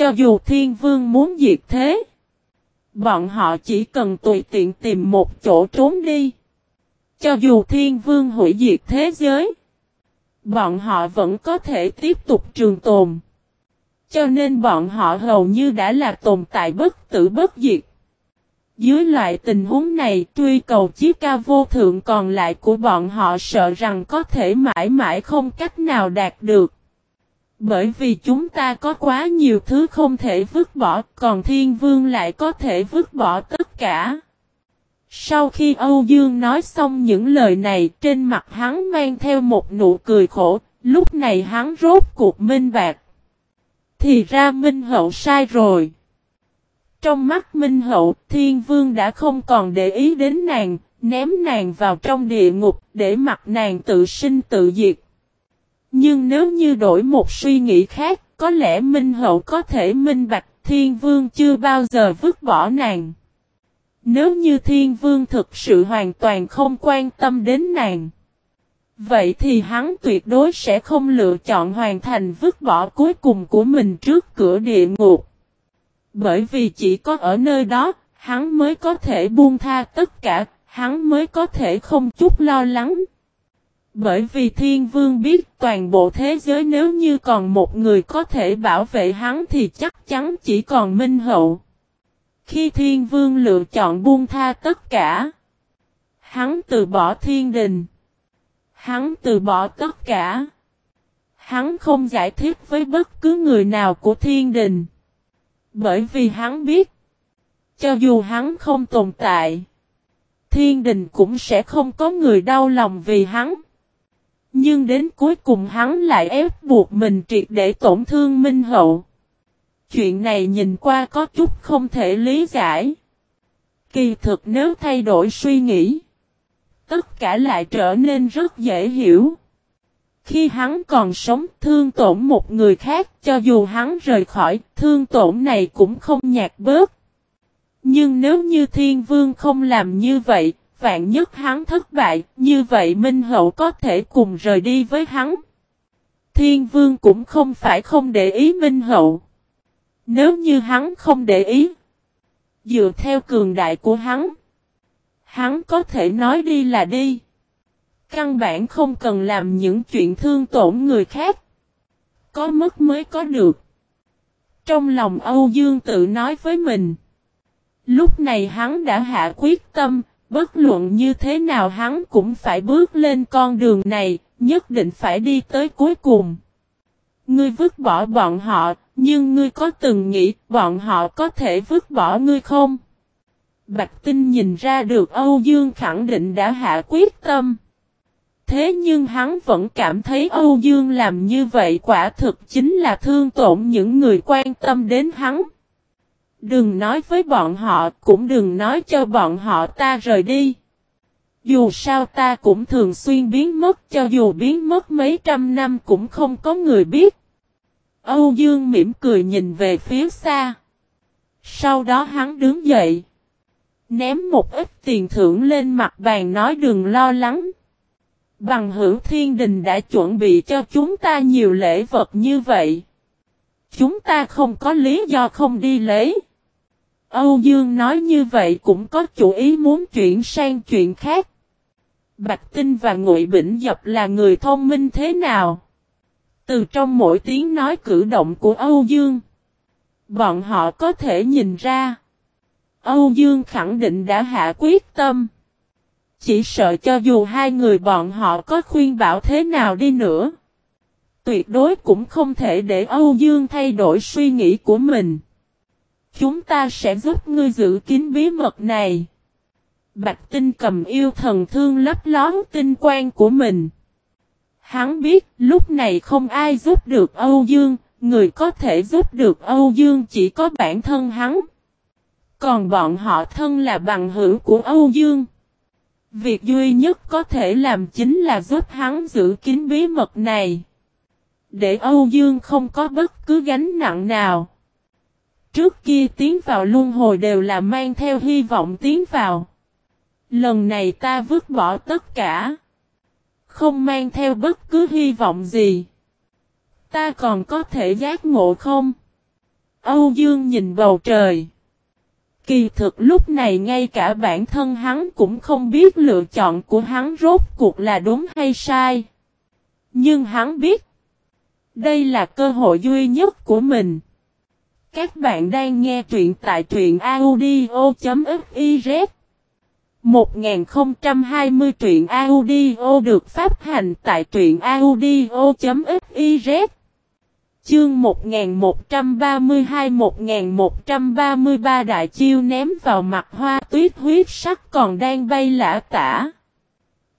cho dù thiên vương muốn diệt thế, bọn họ chỉ cần tùy tiện tìm một chỗ trốn đi. Cho dù thiên vương hủy diệt thế giới, bọn họ vẫn có thể tiếp tục trường tồn. Cho nên bọn họ hầu như đã là tồn tại bất tử bất diệt. Dưới loại tình huống này, truy cầu chiếc ca vô thượng còn lại của bọn họ sợ rằng có thể mãi mãi không cách nào đạt được. Bởi vì chúng ta có quá nhiều thứ không thể vứt bỏ, còn thiên vương lại có thể vứt bỏ tất cả. Sau khi Âu Dương nói xong những lời này, trên mặt hắn mang theo một nụ cười khổ, lúc này hắn rốt cuộc minh bạc. Thì ra Minh Hậu sai rồi. Trong mắt Minh Hậu, Thiên Vương đã không còn để ý đến nàng, ném nàng vào trong địa ngục để mặc nàng tự sinh tự diệt. Nhưng nếu như đổi một suy nghĩ khác, có lẽ Minh Hậu có thể minh bạch Thiên Vương chưa bao giờ vứt bỏ nàng. Nếu như Thiên Vương thực sự hoàn toàn không quan tâm đến nàng. Vậy thì hắn tuyệt đối sẽ không lựa chọn hoàn thành vứt bỏ cuối cùng của mình trước cửa địa ngục. Bởi vì chỉ có ở nơi đó, hắn mới có thể buông tha tất cả, hắn mới có thể không chút lo lắng. Bởi vì thiên vương biết toàn bộ thế giới nếu như còn một người có thể bảo vệ hắn thì chắc chắn chỉ còn minh hậu. Khi thiên vương lựa chọn buông tha tất cả, hắn từ bỏ thiên đình. Hắn từ bỏ tất cả. Hắn không giải thích với bất cứ người nào của thiên đình. Bởi vì hắn biết, cho dù hắn không tồn tại, thiên đình cũng sẽ không có người đau lòng vì hắn. Nhưng đến cuối cùng hắn lại ép buộc mình triệt để tổn thương Minh Hậu. Chuyện này nhìn qua có chút không thể lý giải. Kỳ thực nếu thay đổi suy nghĩ, tất cả lại trở nên rất dễ hiểu. Khi hắn còn sống thương tổn một người khác cho dù hắn rời khỏi thương tổn này cũng không nhạt bớt. Nhưng nếu như thiên vương không làm như vậy, vạn nhất hắn thất bại, như vậy Minh Hậu có thể cùng rời đi với hắn. Thiên vương cũng không phải không để ý Minh Hậu. Nếu như hắn không để ý, dựa theo cường đại của hắn, hắn có thể nói đi là đi. Căn bản không cần làm những chuyện thương tổn người khác. Có mất mới có được. Trong lòng Âu Dương tự nói với mình. Lúc này hắn đã hạ quyết tâm, bất luận như thế nào hắn cũng phải bước lên con đường này, nhất định phải đi tới cuối cùng. Ngươi vứt bỏ bọn họ, nhưng ngươi có từng nghĩ bọn họ có thể vứt bỏ ngươi không? Bạch Tinh nhìn ra được Âu Dương khẳng định đã hạ quyết tâm. Thế nhưng hắn vẫn cảm thấy Âu Dương làm như vậy quả thực chính là thương tổn những người quan tâm đến hắn. Đừng nói với bọn họ, cũng đừng nói cho bọn họ ta rời đi. Dù sao ta cũng thường xuyên biến mất cho dù biến mất mấy trăm năm cũng không có người biết. Âu Dương mỉm cười nhìn về phía xa. Sau đó hắn đứng dậy. Ném một ít tiền thưởng lên mặt bàn nói đừng lo lắng. Bằng hữu thiên đình đã chuẩn bị cho chúng ta nhiều lễ vật như vậy. Chúng ta không có lý do không đi lấy. Âu Dương nói như vậy cũng có chủ ý muốn chuyển sang chuyện khác. Bạch Tinh và Ngụy Bỉnh Dập là người thông minh thế nào? Từ trong mỗi tiếng nói cử động của Âu Dương, bọn họ có thể nhìn ra. Âu Dương khẳng định đã hạ quyết tâm. Chỉ sợ cho dù hai người bọn họ có khuyên bảo thế nào đi nữa. Tuyệt đối cũng không thể để Âu Dương thay đổi suy nghĩ của mình. Chúng ta sẽ giúp ngươi giữ kín bí mật này. Bạch tinh cầm yêu thần thương lấp lón tinh quan của mình. Hắn biết lúc này không ai giúp được Âu Dương, người có thể giúp được Âu Dương chỉ có bản thân hắn. Còn bọn họ thân là bằng hữu của Âu Dương. Việc duy nhất có thể làm chính là giúp hắn giữ kín bí mật này. Để Âu Dương không có bất cứ gánh nặng nào. Trước kia tiến vào luân hồi đều là mang theo hy vọng tiến vào. Lần này ta vứt bỏ tất cả. Không mang theo bất cứ hy vọng gì. Ta còn có thể giác ngộ không? Âu Dương nhìn bầu trời. Kỳ thực lúc này ngay cả bản thân hắn cũng không biết lựa chọn của hắn rốt cuộc là đúng hay sai. Nhưng hắn biết. Đây là cơ hội duy nhất của mình. Các bạn đang nghe truyện tại truyện audio.fiz 1020 truyện audio được phát hành tại truyện audio.fiz Chương 1132-1133 đại chiêu ném vào mặt hoa tuyết huyết sắc còn đang bay lả tả.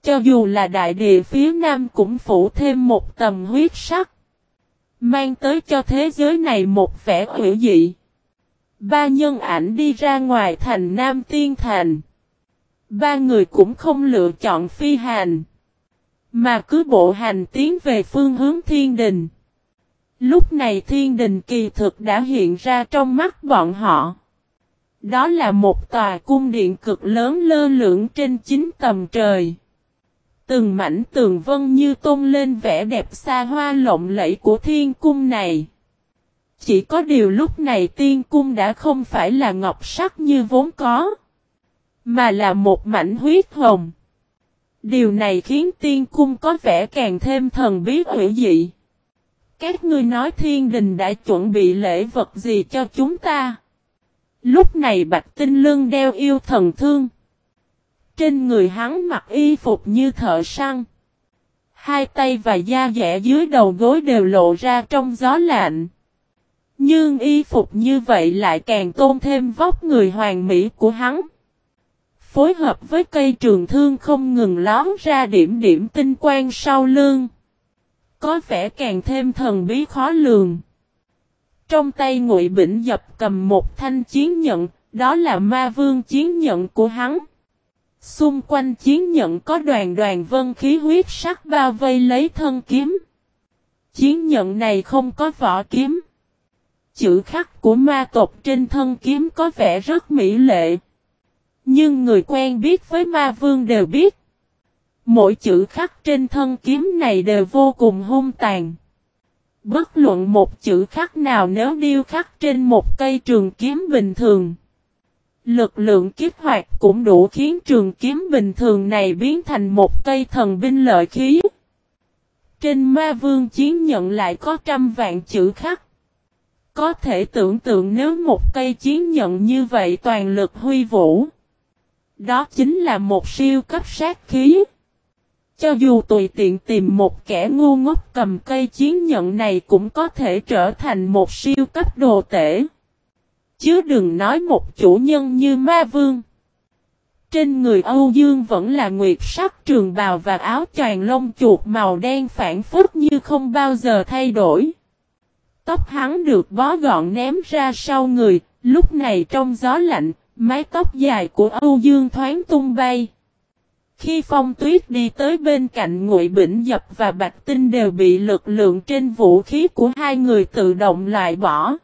Cho dù là đại địa phía nam cũng phủ thêm một tầm huyết sắc. Mang tới cho thế giới này một vẻ hữu dị. Ba nhân ảnh đi ra ngoài thành Nam Tiên Thành. Ba người cũng không lựa chọn phi hành. Mà cứ bộ hành tiến về phương hướng thiên đình. Lúc này thiên đình kỳ thực đã hiện ra trong mắt bọn họ. Đó là một tòa cung điện cực lớn lơ lửng trên chính tầm trời. Từng mảnh tường vân như tôn lên vẻ đẹp xa hoa lộng lẫy của thiên cung này. Chỉ có điều lúc này tiên cung đã không phải là ngọc sắc như vốn có. Mà là một mảnh huyết hồng. Điều này khiến tiên cung có vẻ càng thêm thần bí hữu dị. Các ngươi nói thiên đình đã chuẩn bị lễ vật gì cho chúng ta? Lúc này bạch tinh lương đeo yêu thần thương. Trên người hắn mặc y phục như thợ săn. Hai tay và da dẻ dưới đầu gối đều lộ ra trong gió lạnh. Nhưng y phục như vậy lại càng tôn thêm vóc người hoàng mỹ của hắn. Phối hợp với cây trường thương không ngừng lón ra điểm điểm tinh quang sau lưng. Có vẻ càng thêm thần bí khó lường. Trong tay ngụy bỉnh dập cầm một thanh chiến nhận, đó là ma vương chiến nhận của hắn. Xung quanh chiến nhận có đoàn đoàn vân khí huyết sắc bao vây lấy thân kiếm. Chiến nhận này không có vỏ kiếm. Chữ khắc của ma tộc trên thân kiếm có vẻ rất mỹ lệ. Nhưng người quen biết với ma vương đều biết. Mỗi chữ khắc trên thân kiếm này đều vô cùng hung tàn. Bất luận một chữ khắc nào nếu điêu khắc trên một cây trường kiếm bình thường. Lực lượng kiếp hoạt cũng đủ khiến trường kiếm bình thường này biến thành một cây thần binh lợi khí. Trên ma vương chiến nhận lại có trăm vạn chữ khắc. Có thể tưởng tượng nếu một cây chiến nhận như vậy toàn lực huy vũ. Đó chính là một siêu cấp sát khí. Cho dù tùy tiện tìm một kẻ ngu ngốc cầm cây chiến nhận này cũng có thể trở thành một siêu cấp đồ tể. Chứ đừng nói một chủ nhân như ma vương. Trên người Âu Dương vẫn là nguyệt sắc trường bào và áo choàng lông chuột màu đen phản phất như không bao giờ thay đổi. Tóc hắn được bó gọn ném ra sau người, lúc này trong gió lạnh, mái tóc dài của Âu Dương thoáng tung bay. Khi phong tuyết đi tới bên cạnh Ngụy Bỉnh Dập và Bạch Tinh đều bị lực lượng trên vũ khí của hai người tự động loại bỏ.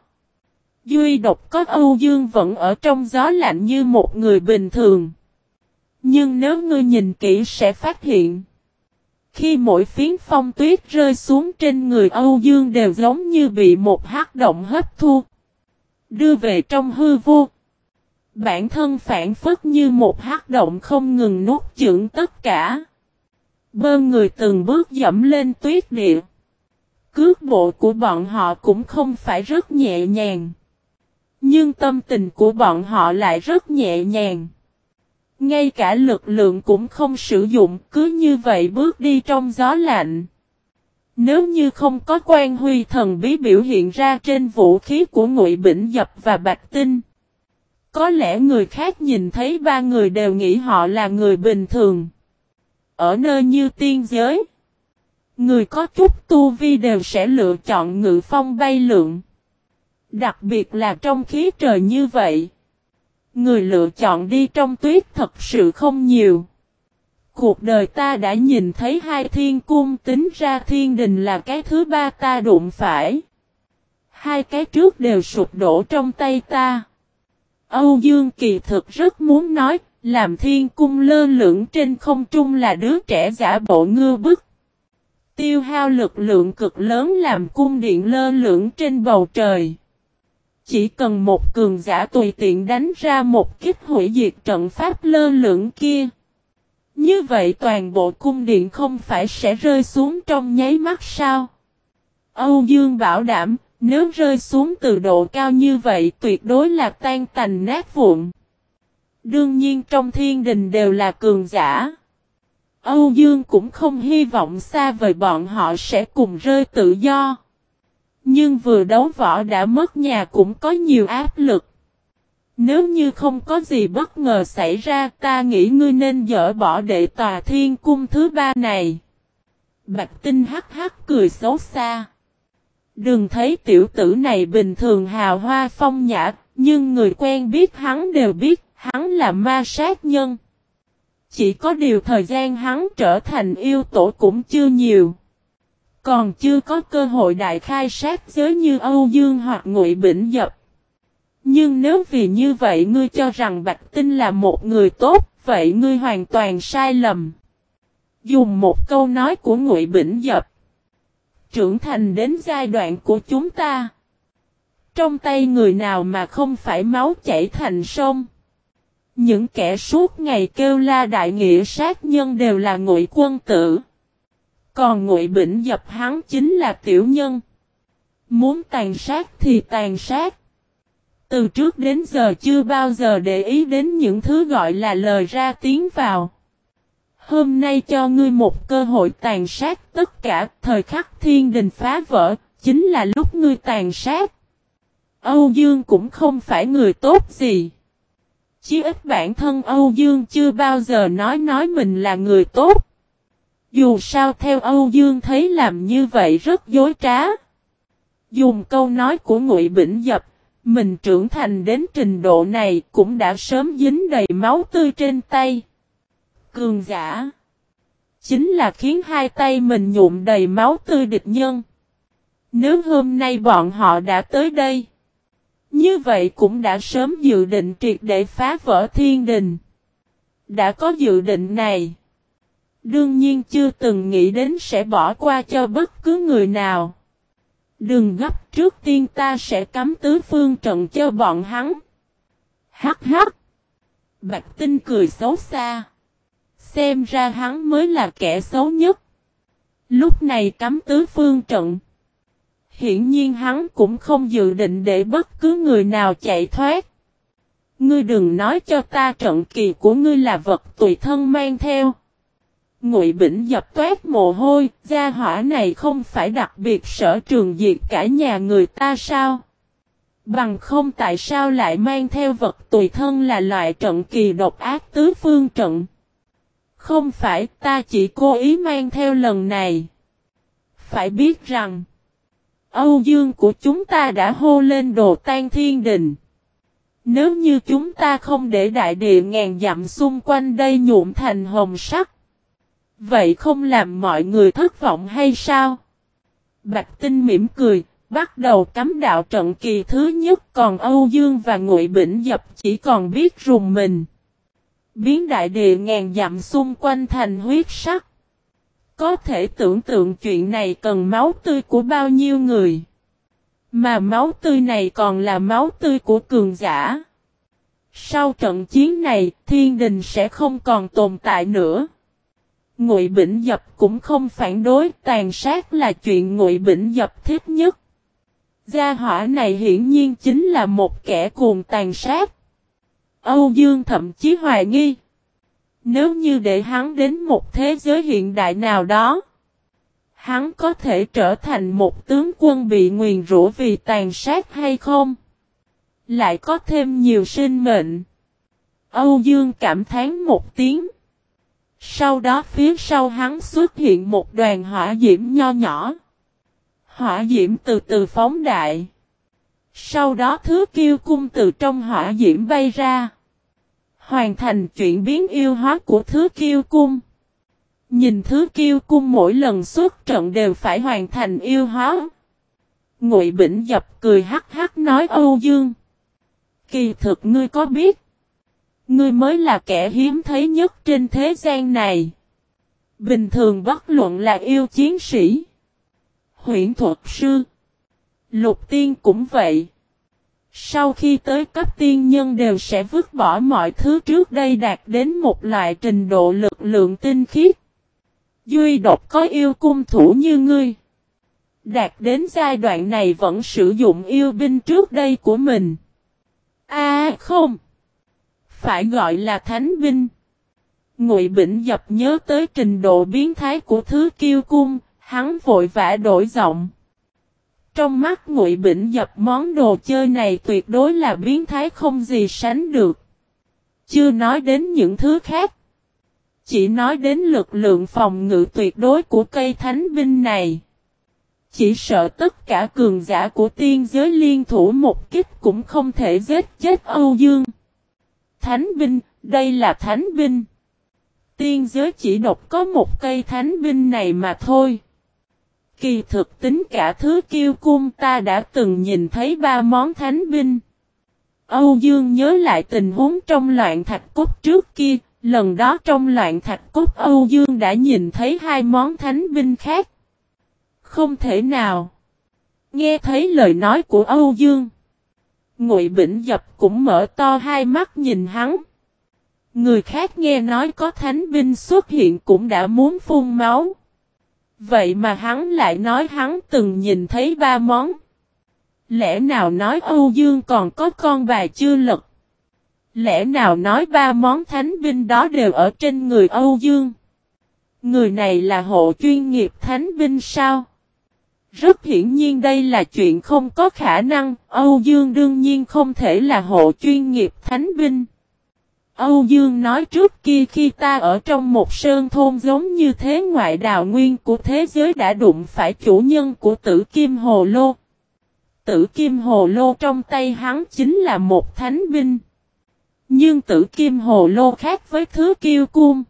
Duy độc có Âu Dương vẫn ở trong gió lạnh như một người bình thường. Nhưng nếu ngươi nhìn kỹ sẽ phát hiện. Khi mỗi phiến phong tuyết rơi xuống trên người Âu Dương đều giống như bị một hắc động hấp thu. Đưa về trong hư vô. Bản thân phản phất như một hắc động không ngừng nuốt chửng tất cả. bơm người từng bước dẫm lên tuyết địa. Cước bộ của bọn họ cũng không phải rất nhẹ nhàng. Nhưng tâm tình của bọn họ lại rất nhẹ nhàng. Ngay cả lực lượng cũng không sử dụng, cứ như vậy bước đi trong gió lạnh. Nếu như không có quan huy thần bí biểu hiện ra trên vũ khí của Ngụy Bỉnh Dập và Bạch Tinh. Có lẽ người khác nhìn thấy ba người đều nghĩ họ là người bình thường. Ở nơi như tiên giới. Người có chút tu vi đều sẽ lựa chọn ngự phong bay lượng. Đặc biệt là trong khí trời như vậy. Người lựa chọn đi trong tuyết thật sự không nhiều. Cuộc đời ta đã nhìn thấy hai thiên cung tính ra thiên đình là cái thứ ba ta đụng phải. Hai cái trước đều sụp đổ trong tay ta. Âu Dương kỳ thực rất muốn nói, làm thiên cung lơ lửng trên không trung là đứa trẻ giả bộ ngư bức. Tiêu hao lực lượng cực lớn làm cung điện lơ lửng trên bầu trời chỉ cần một cường giả tùy tiện đánh ra một kích hủy diệt trận pháp lơ lửng kia. Như vậy toàn bộ cung điện không phải sẽ rơi xuống trong nháy mắt sao? Âu Dương bảo đảm, nếu rơi xuống từ độ cao như vậy tuyệt đối là tan tành nát vụn. Đương nhiên trong thiên đình đều là cường giả. Âu Dương cũng không hy vọng xa vời bọn họ sẽ cùng rơi tự do. Nhưng vừa đấu võ đã mất nhà cũng có nhiều áp lực. Nếu như không có gì bất ngờ xảy ra ta nghĩ ngươi nên dỡ bỏ đệ tòa thiên cung thứ ba này. Bạch tinh hắc hắc cười xấu xa. Đừng thấy tiểu tử này bình thường hào hoa phong nhã, nhưng người quen biết hắn đều biết hắn là ma sát nhân. Chỉ có điều thời gian hắn trở thành yêu tổ cũng chưa nhiều. Còn chưa có cơ hội đại khai sát giới như Âu Dương hoặc Ngụy Bỉnh Dập. Nhưng nếu vì như vậy ngươi cho rằng Bạch Tinh là một người tốt, vậy ngươi hoàn toàn sai lầm. Dùng một câu nói của Ngụy Bỉnh Dập. Trưởng thành đến giai đoạn của chúng ta. Trong tay người nào mà không phải máu chảy thành sông. Những kẻ suốt ngày kêu la đại nghĩa sát nhân đều là ngụy quân tử. Còn ngụy bỉnh dập hắn chính là tiểu nhân. Muốn tàn sát thì tàn sát. Từ trước đến giờ chưa bao giờ để ý đến những thứ gọi là lời ra tiếng vào. Hôm nay cho ngươi một cơ hội tàn sát tất cả thời khắc thiên đình phá vỡ, chính là lúc ngươi tàn sát. Âu Dương cũng không phải người tốt gì. Chí ít bản thân Âu Dương chưa bao giờ nói nói mình là người tốt. Dù sao theo Âu Dương thấy làm như vậy rất dối trá. Dùng câu nói của Ngụy Bỉnh Dập, mình trưởng thành đến trình độ này cũng đã sớm dính đầy máu tươi trên tay. Cường giả Chính là khiến hai tay mình nhuộm đầy máu tươi địch nhân. Nếu hôm nay bọn họ đã tới đây. Như vậy cũng đã sớm dự định triệt để phá vỡ thiên đình. Đã có dự định này. Đương nhiên chưa từng nghĩ đến sẽ bỏ qua cho bất cứ người nào. Đừng gấp, trước tiên ta sẽ cắm tứ phương trận cho bọn hắn. Hắc hắc. Bạch tinh cười xấu xa. Xem ra hắn mới là kẻ xấu nhất. Lúc này cắm tứ phương trận. Hiển nhiên hắn cũng không dự định để bất cứ người nào chạy thoát. Ngươi đừng nói cho ta trận kỳ của ngươi là vật tùy thân mang theo. Ngụy Bỉnh dập toát mồ hôi, gia hỏa này không phải đặc biệt sở trường diệt cả nhà người ta sao? Bằng không tại sao lại mang theo vật tùy thân là loại trận kỳ độc ác tứ phương trận? Không phải ta chỉ cố ý mang theo lần này. Phải biết rằng, Âu Dương của chúng ta đã hô lên đồ tan thiên đình. Nếu như chúng ta không để đại địa ngàn dặm xung quanh đây nhuộm thành hồng sắc. Vậy không làm mọi người thất vọng hay sao? Bạch Tinh mỉm cười, bắt đầu cắm đạo trận kỳ thứ nhất còn Âu Dương và Ngụy Bỉnh Dập chỉ còn biết rùng mình. Biến đại địa ngàn dặm xung quanh thành huyết sắc. Có thể tưởng tượng chuyện này cần máu tươi của bao nhiêu người. Mà máu tươi này còn là máu tươi của cường giả. Sau trận chiến này, thiên đình sẽ không còn tồn tại nữa. Ngụy Bỉnh Dập cũng không phản đối, tàn sát là chuyện Ngụy Bỉnh Dập thích nhất. Gia hỏa này hiển nhiên chính là một kẻ cuồng tàn sát. Âu Dương thậm chí hoài nghi. Nếu như để hắn đến một thế giới hiện đại nào đó, hắn có thể trở thành một tướng quân bị nguyền rủa vì tàn sát hay không? Lại có thêm nhiều sinh mệnh. Âu Dương cảm thán một tiếng. Sau đó phía sau hắn xuất hiện một đoàn hỏa diễm nho nhỏ. Hỏa diễm từ từ phóng đại. Sau đó thứ kiêu cung từ trong hỏa diễm bay ra. Hoàn thành chuyển biến yêu hóa của thứ kiêu cung. Nhìn thứ kiêu cung mỗi lần xuất trận đều phải hoàn thành yêu hóa. Ngụy Bỉnh dập cười hắc hắc nói, Âu Dương. Kỳ thực ngươi có biết. Ngươi mới là kẻ hiếm thấy nhất trên thế gian này. Bình thường bất luận là yêu chiến sĩ. Huyện thuật sư. Lục tiên cũng vậy. Sau khi tới cấp tiên nhân đều sẽ vứt bỏ mọi thứ trước đây đạt đến một loại trình độ lực lượng tinh khiết. Duy độc có yêu cung thủ như ngươi. Đạt đến giai đoạn này vẫn sử dụng yêu binh trước đây của mình. À, không. Phải gọi là thánh binh. Ngụy Bỉnh dập nhớ tới trình độ biến thái của thứ kiêu cung, hắn vội vã đổi giọng. Trong mắt Ngụy Bỉnh dập món đồ chơi này tuyệt đối là biến thái không gì sánh được. Chưa nói đến những thứ khác. Chỉ nói đến lực lượng phòng ngự tuyệt đối của cây thánh binh này. Chỉ sợ tất cả cường giả của tiên giới liên thủ một kích cũng không thể giết chết Âu Dương. Thánh binh, đây là thánh binh. Tiên giới chỉ độc có một cây thánh binh này mà thôi. Kỳ thực tính cả thứ kiêu cung ta đã từng nhìn thấy ba món thánh binh. Âu Dương nhớ lại tình huống trong loạn thạch cốt trước kia, lần đó trong loạn thạch cốt Âu Dương đã nhìn thấy hai món thánh binh khác. Không thể nào. Nghe thấy lời nói của Âu Dương. Ngụy Bỉnh Dập cũng mở to hai mắt nhìn hắn. Người khác nghe nói có thánh binh xuất hiện cũng đã muốn phun máu. Vậy mà hắn lại nói hắn từng nhìn thấy ba món. Lẽ nào nói Âu Dương còn có con bài chưa lật? Lẽ nào nói ba món thánh binh đó đều ở trên người Âu Dương? Người này là hộ chuyên nghiệp thánh binh sao? Rất hiển nhiên đây là chuyện không có khả năng, Âu Dương đương nhiên không thể là hộ chuyên nghiệp thánh binh. Âu Dương nói trước kia khi ta ở trong một sơn thôn giống như thế ngoại đào nguyên của thế giới đã đụng phải chủ nhân của tử kim hồ lô. Tử kim hồ lô trong tay hắn chính là một thánh binh. Nhưng tử kim hồ lô khác với thứ kiêu cung.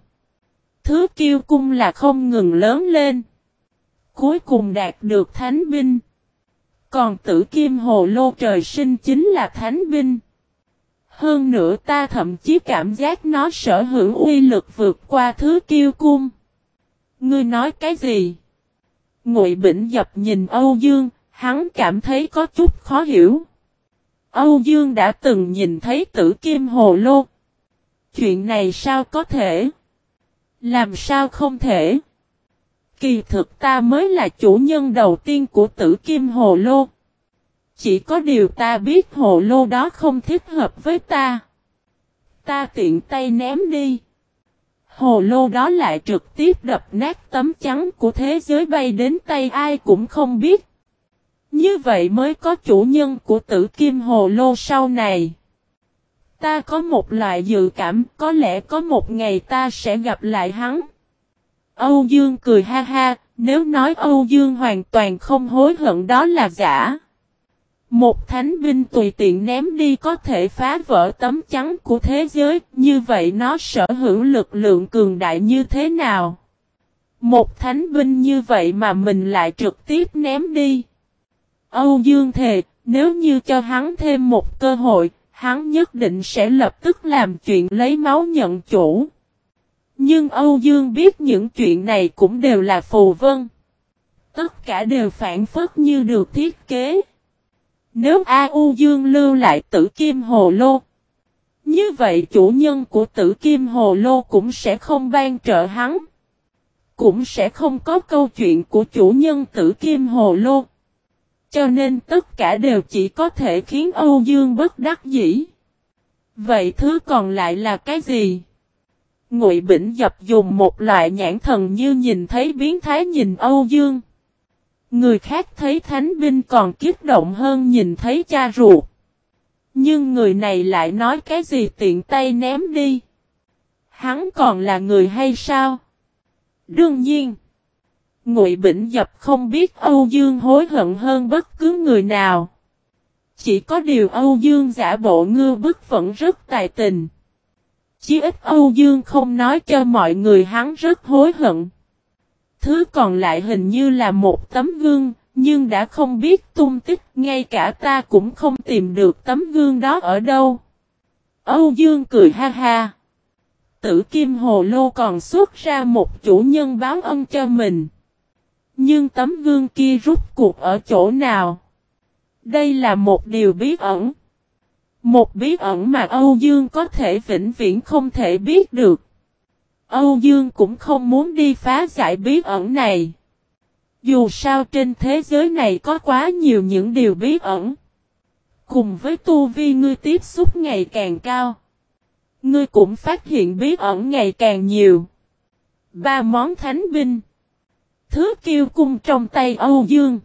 Thứ kiêu cung là không ngừng lớn lên. Cuối cùng đạt được thánh binh. Còn tử kim hồ lô trời sinh chính là thánh binh. Hơn nữa ta thậm chí cảm giác nó sở hữu uy lực vượt qua thứ kiêu cung. Ngươi nói cái gì? Ngụy Bỉnh dập nhìn Âu Dương, hắn cảm thấy có chút khó hiểu. Âu Dương đã từng nhìn thấy tử kim hồ lô. Chuyện này sao có thể? Làm sao không thể? Kỳ thực ta mới là chủ nhân đầu tiên của tử kim hồ lô. Chỉ có điều ta biết hồ lô đó không thích hợp với ta. Ta tiện tay ném đi. Hồ lô đó lại trực tiếp đập nát tấm trắng của thế giới bay đến tay ai cũng không biết. Như vậy mới có chủ nhân của tử kim hồ lô sau này. Ta có một loại dự cảm, có lẽ có một ngày ta sẽ gặp lại hắn. Âu Dương cười ha ha, nếu nói Âu Dương hoàn toàn không hối hận đó là giả. Một thánh binh tùy tiện ném đi có thể phá vỡ tấm chắn của thế giới, như vậy nó sở hữu lực lượng cường đại như thế nào? Một thánh binh như vậy mà mình lại trực tiếp ném đi. Âu Dương thề, nếu như cho hắn thêm một cơ hội, hắn nhất định sẽ lập tức làm chuyện lấy máu nhận chủ. Nhưng Âu Dương biết những chuyện này cũng đều là phù vân. Tất cả đều phản phất như được thiết kế. Nếu A U Dương lưu lại tử kim hồ lô. Như vậy chủ nhân của tử kim hồ lô cũng sẽ không ban trợ hắn. Cũng sẽ không có câu chuyện của chủ nhân tử kim hồ lô. Cho nên tất cả đều chỉ có thể khiến Âu Dương bất đắc dĩ. Vậy thứ còn lại là cái gì? Ngụy Bỉnh dập dùng một loại nhãn thần như nhìn thấy biến thái nhìn Âu Dương. Người khác thấy thánh binh còn kích động hơn nhìn thấy cha ruột. Nhưng người này lại nói cái gì tiện tay ném đi. Hắn còn là người hay sao? Đương nhiên. Ngụy Bỉnh Dập không biết Âu Dương hối hận hơn bất cứ người nào. Chỉ có điều Âu Dương giả bộ ngư bức vẫn rất tài tình. Chí ít Âu Dương không nói cho mọi người hắn rất hối hận. Thứ còn lại hình như là một tấm gương, nhưng đã không biết tung tích, ngay cả ta cũng không tìm được tấm gương đó ở đâu. Âu Dương cười ha ha. Tử Kim Hồ Lô còn xuất ra một chủ nhân báo ân cho mình. Nhưng tấm gương kia rút cuộc ở chỗ nào? Đây là một điều bí ẩn. Một bí ẩn mà Âu Dương có thể vĩnh viễn không thể biết được. Âu Dương cũng không muốn đi phá giải bí ẩn này. Dù sao trên thế giới này có quá nhiều những điều bí ẩn. Cùng với tu vi ngươi tiếp xúc ngày càng cao. Ngươi cũng phát hiện bí ẩn ngày càng nhiều. Ba món thánh binh. Thứ kiêu cung trong tay Âu Dương.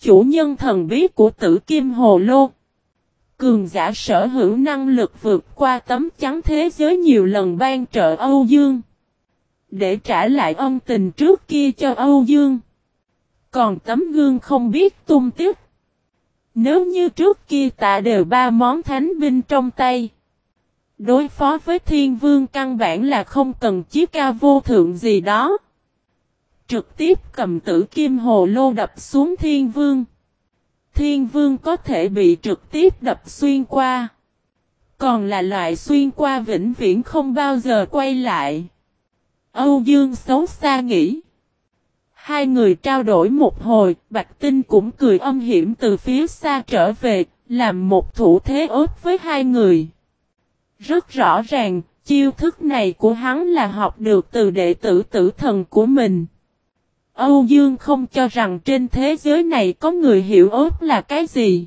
Chủ nhân thần bí của tử kim hồ lô. Cường giả sở hữu năng lực vượt qua tấm chắn thế giới nhiều lần ban trợ Âu Dương. Để trả lại ân tình trước kia cho Âu Dương. Còn tấm gương không biết tung tiếc. Nếu như trước kia tạ đều ba món thánh binh trong tay. Đối phó với thiên vương căn bản là không cần chiếc ca vô thượng gì đó. Trực tiếp cầm tử kim hồ lô đập xuống thiên vương. Thiên vương có thể bị trực tiếp đập xuyên qua. Còn là loại xuyên qua vĩnh viễn không bao giờ quay lại. Âu Dương xấu xa nghĩ. Hai người trao đổi một hồi, Bạch Tinh cũng cười âm hiểm từ phía xa trở về, làm một thủ thế ớt với hai người. Rất rõ ràng, chiêu thức này của hắn là học được từ đệ tử tử thần của mình. Âu Dương không cho rằng trên thế giới này có người hiểu ớt là cái gì.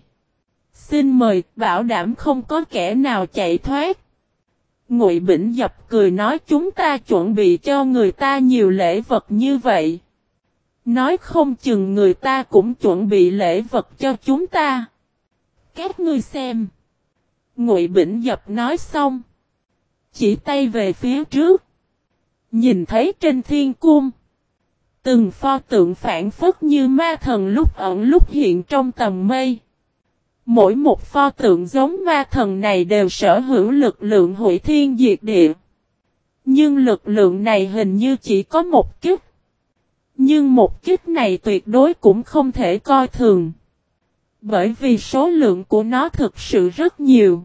Xin mời, bảo đảm không có kẻ nào chạy thoát. Ngụy Bỉnh Dập cười nói chúng ta chuẩn bị cho người ta nhiều lễ vật như vậy. Nói không chừng người ta cũng chuẩn bị lễ vật cho chúng ta. Các ngươi xem. Ngụy Bỉnh Dập nói xong. Chỉ tay về phía trước. Nhìn thấy trên thiên cung. Từng pho tượng phản phất như ma thần lúc ẩn lúc hiện trong tầm mây. Mỗi một pho tượng giống ma thần này đều sở hữu lực lượng hủy thiên diệt địa. Nhưng lực lượng này hình như chỉ có một kích. Nhưng một kích này tuyệt đối cũng không thể coi thường. Bởi vì số lượng của nó thực sự rất nhiều.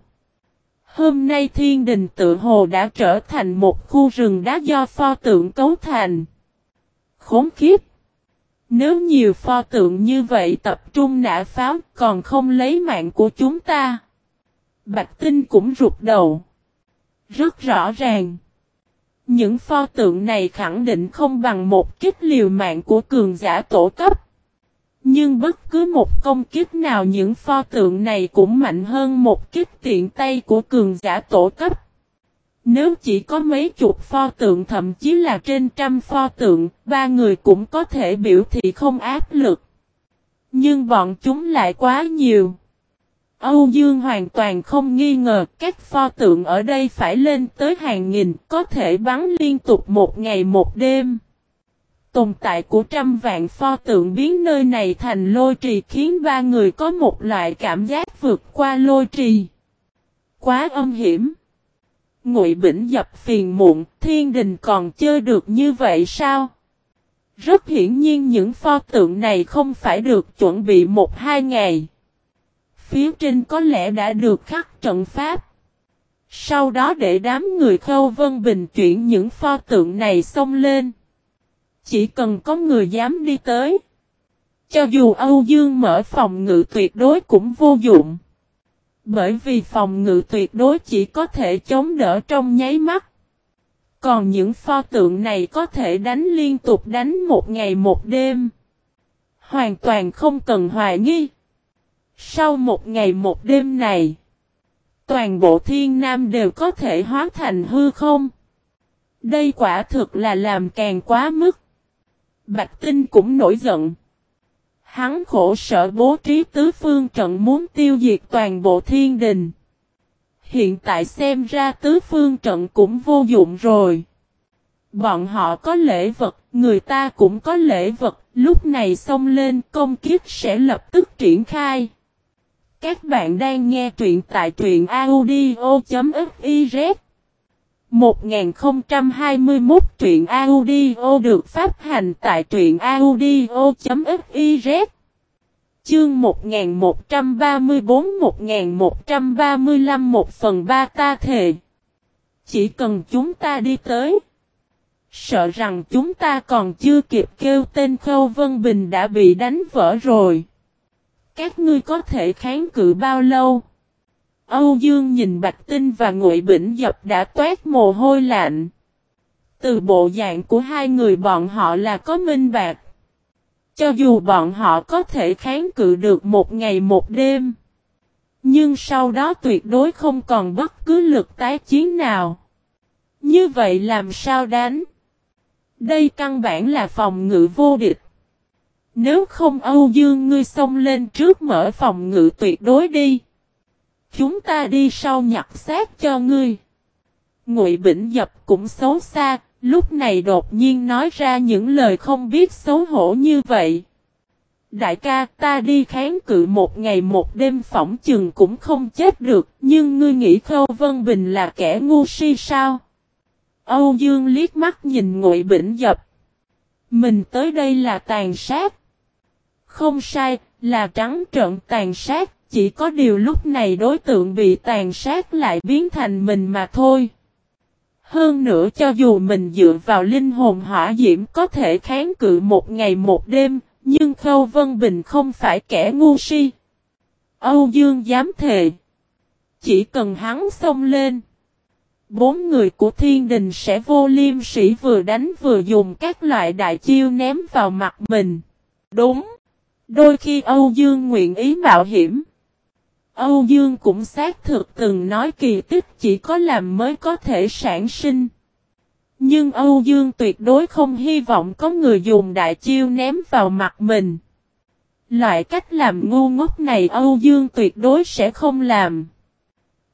Hôm nay thiên đình tự hồ đã trở thành một khu rừng đá do pho tượng cấu thành. Khốn khiếp! Nếu nhiều pho tượng như vậy tập trung nã pháo, còn không lấy mạng của chúng ta. Bạch Tinh cũng rụt đầu. Rất rõ ràng. Những pho tượng này khẳng định không bằng một kích liều mạng của cường giả tổ cấp. Nhưng bất cứ một công kích nào, những pho tượng này cũng mạnh hơn một kích tiện tay của cường giả tổ cấp. Nếu chỉ có mấy chục pho tượng thậm chí là trên trăm pho tượng, ba người cũng có thể biểu thị không áp lực. Nhưng bọn chúng lại quá nhiều. Âu Dương hoàn toàn không nghi ngờ các pho tượng ở đây phải lên tới hàng nghìn, có thể bắn liên tục một ngày một đêm. Tồn tại của trăm vạn pho tượng biến nơi này thành lôi trì khiến ba người có một loại cảm giác vượt qua lôi trì. Quá âm hiểm. Ngụy Bỉnh dập phiền muộn, thiên đình còn chơi được như vậy sao? Rất hiển nhiên những pho tượng này không phải được chuẩn bị một hai ngày. Phía trên có lẽ đã được khắc trận pháp. Sau đó để đám người khâu vân bình chuyển những pho tượng này xông lên. Chỉ cần có người dám đi tới. Cho dù Âu Dương mở phòng ngự tuyệt đối cũng vô dụng. Bởi vì phòng ngự tuyệt đối chỉ có thể chống đỡ trong nháy mắt. Còn những pho tượng này có thể đánh liên tục đánh một ngày một đêm. Hoàn toàn không cần hoài nghi. Sau một ngày một đêm này, toàn bộ thiên nam đều có thể hóa thành hư không. Đây quả thực là làm càng quá mức. Bạch Tinh cũng nổi giận. Hắn khổ sở bố trí tứ phương trận muốn tiêu diệt toàn bộ thiên đình. Hiện tại xem ra tứ phương trận cũng vô dụng rồi. Bọn họ có lễ vật, người ta cũng có lễ vật, lúc này xông lên công kiếp sẽ lập tức triển khai. Các bạn đang nghe truyện tại truyện audio.fif 1021 truyện audio được phát hành tại truyện audio.fiz Chương 1134-1135 một phần ba ta thề. Chỉ cần chúng ta đi tới. Sợ rằng chúng ta còn chưa kịp kêu tên Khâu Vân Bình đã bị đánh vỡ rồi. Các ngươi có thể kháng cự bao lâu? Âu Dương nhìn Bạch Tinh và Ngụy Bỉnh Dập đã toát mồ hôi lạnh. Từ bộ dạng của hai người bọn họ là có minh bạc. Cho dù bọn họ có thể kháng cự được một ngày một đêm. Nhưng sau đó tuyệt đối không còn bất cứ lực tái chiến nào. Như vậy làm sao đánh? Đây căn bản là phòng ngự vô địch. Nếu không Âu Dương, ngươi xông lên trước mở phòng ngự tuyệt đối đi. Chúng ta đi sau nhặt xác cho ngươi. Ngụy Bỉnh Dập cũng xấu xa, lúc này đột nhiên nói ra những lời không biết xấu hổ như vậy. Đại ca ta đi kháng cự một ngày một đêm phỏng chừng cũng không chết được, nhưng ngươi nghĩ Khâu Vân Bình là kẻ ngu si sao? Âu Dương liếc mắt nhìn Ngụy Bỉnh Dập. Mình tới đây là tàn sát. Không sai, là trắng trợn tàn sát, chỉ có điều lúc này đối tượng bị tàn sát lại biến thành mình mà thôi. Hơn nữa cho dù mình dựa vào linh hồn hỏa diễm có thể kháng cự một ngày một đêm, nhưng Khâu Vân Bình không phải kẻ ngu si. Âu Dương dám thề. Chỉ cần hắn xông lên. Bốn người của thiên đình sẽ vô liêm sĩ vừa đánh vừa dùng các loại đại chiêu ném vào mặt mình. Đúng. Đôi khi Âu Dương nguyện ý mạo hiểm. Âu Dương cũng xác thực từng nói kỳ tích chỉ có làm mới có thể sản sinh. Nhưng Âu Dương tuyệt đối không hy vọng có người dùng đại chiêu ném vào mặt mình. Loại cách làm ngu ngốc này Âu Dương tuyệt đối sẽ không làm.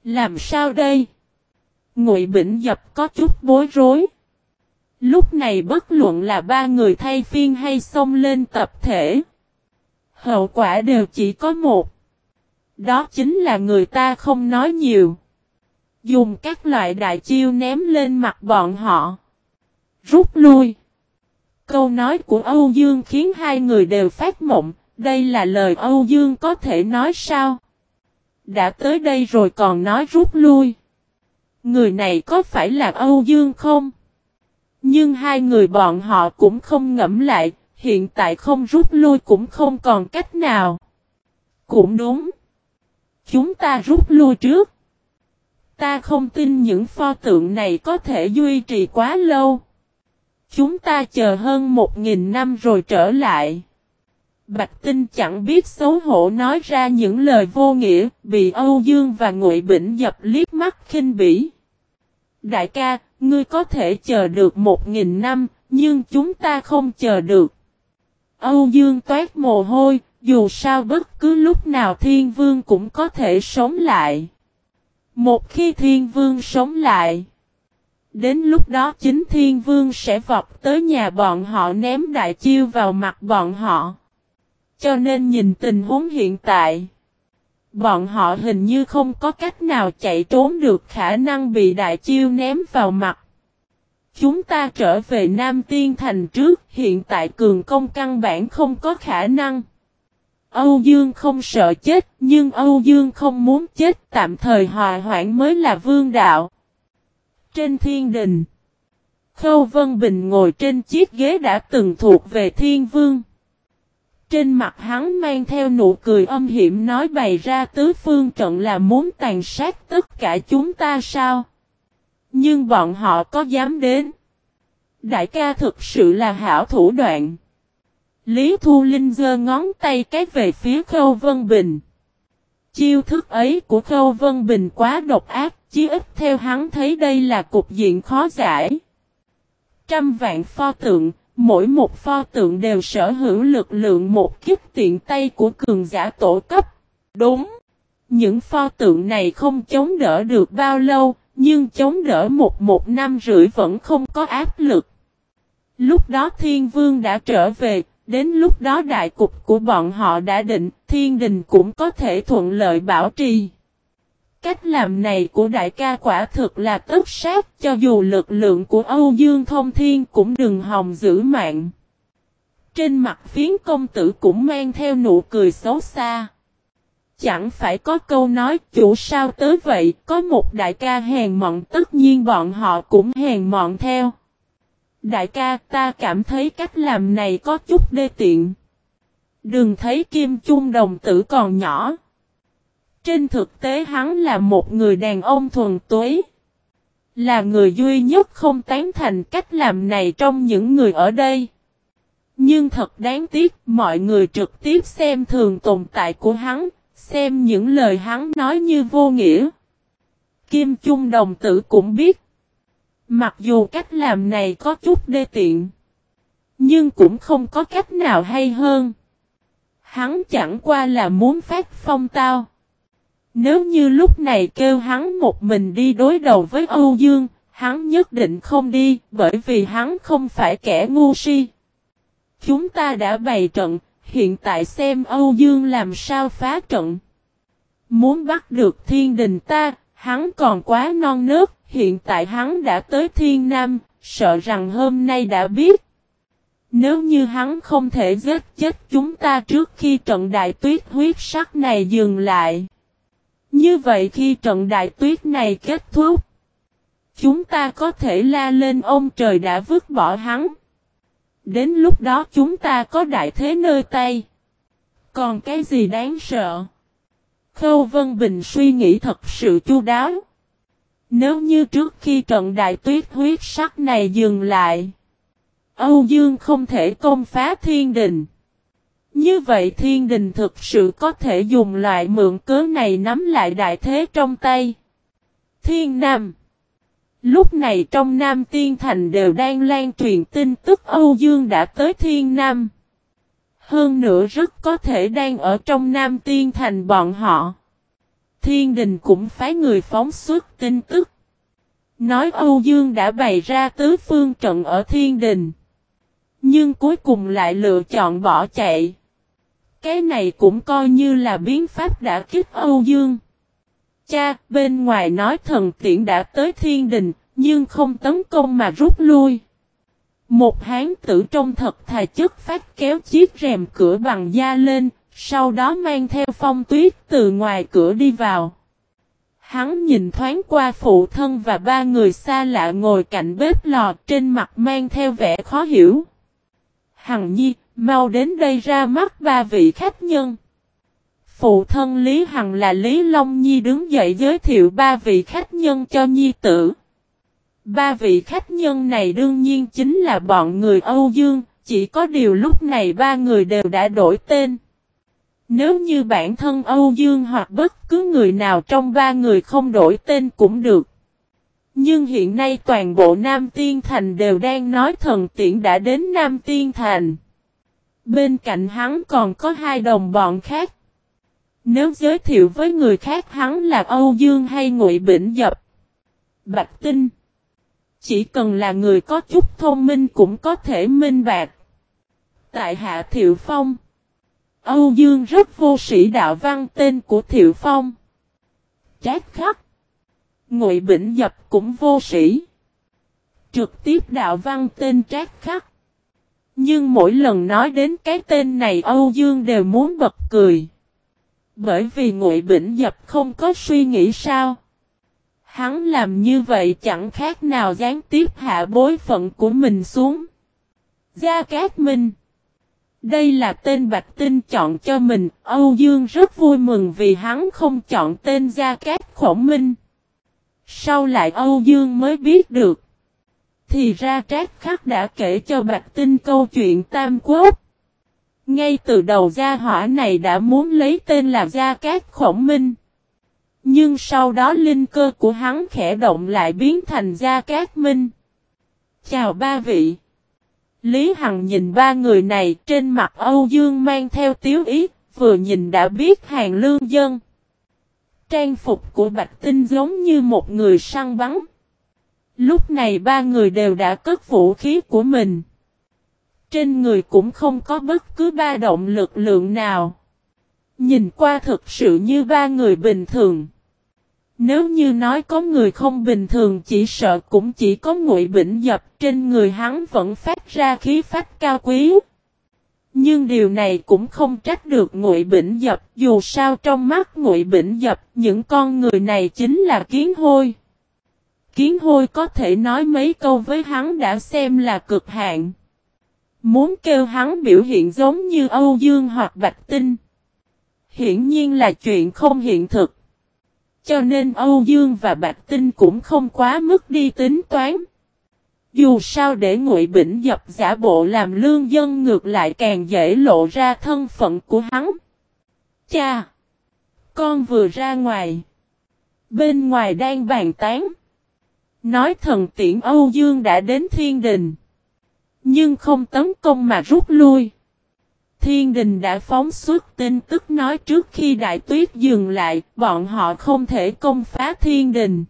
Làm sao đây? Ngụy Bỉnh Dập có chút bối rối. Lúc này bất luận là ba người thay phiên hay xông lên tập thể. Hậu quả đều chỉ có một. Đó chính là người ta không nói nhiều. Dùng các loại đại chiêu ném lên mặt bọn họ. Rút lui. Câu nói của Âu Dương khiến hai người đều phát mộng. Đây là lời Âu Dương có thể nói sao? Đã tới đây rồi còn nói rút lui. Người này có phải là Âu Dương không? Nhưng hai người bọn họ cũng không ngẫm lại, hiện tại không rút lui cũng không còn cách nào. Cũng đúng. Chúng ta rút lui trước. Ta không tin những pho tượng này có thể duy trì quá lâu. Chúng ta chờ hơn một nghìn năm rồi trở lại. Bạch Tinh chẳng biết xấu hổ nói ra những lời vô nghĩa, bị Âu Dương và Ngụy Bỉnh dập liếc mắt khinh bỉ. Đại ca, ngươi có thể chờ được một nghìn năm, nhưng chúng ta không chờ được. Âu Dương toát mồ hôi, dù sao bất cứ lúc nào thiên vương cũng có thể sống lại. Một khi thiên vương sống lại, đến lúc đó chính thiên vương sẽ vọt tới nhà bọn họ ném đại chiêu vào mặt bọn họ. Cho nên nhìn tình huống hiện tại, bọn họ hình như không có cách nào chạy trốn được khả năng bị đại chiêu ném vào mặt. Chúng ta trở về Nam Tiên Thành trước, hiện tại cường công căn bản không có khả năng. Âu Dương không sợ chết, nhưng Âu Dương không muốn chết, tạm thời hòa hoãn mới là vương đạo. Trên thiên đình, Khâu Vân Bình ngồi trên chiếc ghế đã từng thuộc về thiên vương. Trên mặt hắn mang theo nụ cười âm hiểm nói bày ra tứ phương trận là muốn tàn sát tất cả chúng ta sao? Nhưng bọn họ có dám đến? Đại ca thực sự là hảo thủ đoạn. Lý Thu Linh giơ ngón tay cái về phía Khâu Vân Bình. Chiêu thức ấy của Khâu Vân Bình quá độc ác, chí ít theo hắn thấy đây là cục diện khó giải. Trăm vạn pho tượng, mỗi một pho tượng đều sở hữu lực lượng một kiếp tiện tay của cường giả tổ cấp. Đúng, những pho tượng này không chống đỡ được bao lâu, nhưng chống đỡ một một năm rưỡi vẫn không có áp lực. Lúc đó thiên vương đã trở về, Đến lúc đó đại cục của bọn họ đã định, thiên đình cũng có thể thuận lợi bảo trì. Cách làm này của đại ca quả thực là tất sát cho dù lực lượng của Âu Dương Thông Thiên cũng đừng hòng giữ mạng. Trên mặt phiến công tử cũng mang theo nụ cười xấu xa. Chẳng phải có câu nói chủ sao tới vậy, có một đại ca hèn mọn tất nhiên bọn họ cũng hèn mọn theo. Đại ca ta cảm thấy cách làm này có chút đê tiện. Đừng thấy kim chung đồng tử còn nhỏ. Trên thực tế hắn là một người đàn ông thuần túy. Là người duy nhất không tán thành cách làm này trong những người ở đây. Nhưng thật đáng tiếc mọi người trực tiếp xem thường tồn tại của hắn, xem những lời hắn nói như vô nghĩa. Kim Chung đồng tử cũng biết. Mặc dù cách làm này có chút đê tiện. Nhưng cũng không có cách nào hay hơn. Hắn chẳng qua là muốn phát phong tao. Nếu như lúc này kêu hắn một mình đi đối đầu với Âu Dương, hắn nhất định không đi, bởi vì hắn không phải kẻ ngu si. Chúng ta đã bày trận, hiện tại xem Âu Dương làm sao phá trận. Muốn bắt được thiên đình ta, hắn còn quá non nớt, hiện tại hắn đã tới thiên nam, sợ rằng hôm nay đã biết. Nếu như hắn không thể giết chết chúng ta trước khi trận đại tuyết huyết sắc này dừng lại. Như vậy khi trận đại tuyết này kết thúc, chúng ta có thể la lên ông trời đã vứt bỏ hắn. Đến lúc đó chúng ta có đại thế nơi tay. Còn cái gì đáng sợ? Khâu Vân Bình suy nghĩ thật sự chu đáo. Nếu như trước khi trận đại tuyết huyết sắc này dừng lại, Âu Dương không thể công phá thiên đình. Như vậy thiên đình thực sự có thể dùng loại mượn cớ này nắm lại đại thế trong tay. Thiên Nam Lúc này trong Nam Tiên Thành đều đang lan truyền tin tức Âu Dương đã tới Thiên Nam. Hơn nữa rất có thể đang ở trong Nam Tiên Thành bọn họ. Thiên Đình cũng phái người phóng xuất tin tức. Nói Âu Dương đã bày ra tứ phương trận ở Thiên Đình. Nhưng cuối cùng lại lựa chọn bỏ chạy. Cái này cũng coi như là biến pháp đã kích Âu Dương. Cha, bên ngoài nói thần tiện đã tới thiên đình, nhưng không tấn công mà rút lui. Một hán tử trong thật thà chất phát kéo chiếc rèm cửa bằng da lên, sau đó mang theo phong tuyết từ ngoài cửa đi vào. Hắn nhìn thoáng qua phụ thân và ba người xa lạ ngồi cạnh bếp lò trên mặt mang theo vẻ khó hiểu. Hằng Nhi, mau đến đây ra mắt ba vị khách nhân. Phụ thân Lý Hằng là Lý Long Nhi đứng dậy giới thiệu ba vị khách nhân cho Nhi tử. Ba vị khách nhân này đương nhiên chính là bọn người Âu Dương, chỉ có điều lúc này ba người đều đã đổi tên. Nếu như bản thân Âu Dương hoặc bất cứ người nào trong ba người không đổi tên cũng được. Nhưng hiện nay toàn bộ Nam Tiên Thành đều đang nói thần tiễn đã đến Nam Tiên Thành. Bên cạnh hắn còn có hai đồng bọn khác. Nếu giới thiệu với người khác hắn là Âu Dương hay Ngụy Bỉnh Dập. Bạch Tinh. Chỉ cần là người có chút thông minh cũng có thể minh bạc. Tại Hạ Thiệu Phong. Âu Dương rất vô sĩ đạo văn tên của Thiệu Phong. Chát khắc. Ngụy Bỉnh Dập cũng vô sĩ. Trực tiếp đạo văn tên Trác Khắc. Nhưng mỗi lần nói đến cái tên này Âu Dương đều muốn bật cười. Bởi vì Ngụy Bỉnh Dập không có suy nghĩ sao. Hắn làm như vậy chẳng khác nào gián tiếp hạ bối phận của mình xuống. Gia Cát Minh Đây là tên Bạch Tinh chọn cho mình, Âu Dương rất vui mừng vì hắn không chọn tên Gia Cát Khổng Minh. Sau lại Âu Dương mới biết được. Thì ra Trác Khắc đã kể cho Bạch Tinh câu chuyện Tam Quốc. Ngay từ đầu gia hỏa này đã muốn lấy tên là Gia Cát Khổng Minh. Nhưng sau đó linh cơ của hắn khẽ động lại biến thành Gia Cát Minh. Chào ba vị. Lý Hằng nhìn ba người này trên mặt Âu Dương mang theo tiếu ý, vừa nhìn đã biết hàng lương dân. Trang phục của Bạch Tinh giống như một người săn bắn. Lúc này ba người đều đã cất vũ khí của mình. Trên người cũng không có bất cứ ba động lực lượng nào. Nhìn qua thực sự như ba người bình thường. Nếu như nói có người không bình thường chỉ sợ cũng chỉ có ngụy bỉnh dập trên người hắn vẫn phát ra khí phách cao quý. Nhưng điều này cũng không trách được Ngụy Bỉnh Dập, dù sao trong mắt Ngụy Bỉnh Dập, những con người này chính là kiến hôi. Kiến hôi có thể nói mấy câu với hắn đã xem là cực hạn. Muốn kêu hắn biểu hiện giống như Âu Dương hoặc Bạch Tinh. Hiển nhiên là chuyện không hiện thực. Cho nên Âu Dương và Bạch Tinh cũng không quá mức đi tính toán. Dù sao để Ngụy Bỉnh dập giả bộ làm lương dân ngược lại càng dễ lộ ra thân phận của hắn. Cha! Con vừa ra ngoài. Bên ngoài đang bàn tán. Nói thần tiễn Âu Dương đã đến thiên đình. Nhưng không tấn công mà rút lui. Thiên đình đã phóng xuất tin tức nói trước khi đại tuyết dừng lại, bọn họ không thể công phá thiên đình.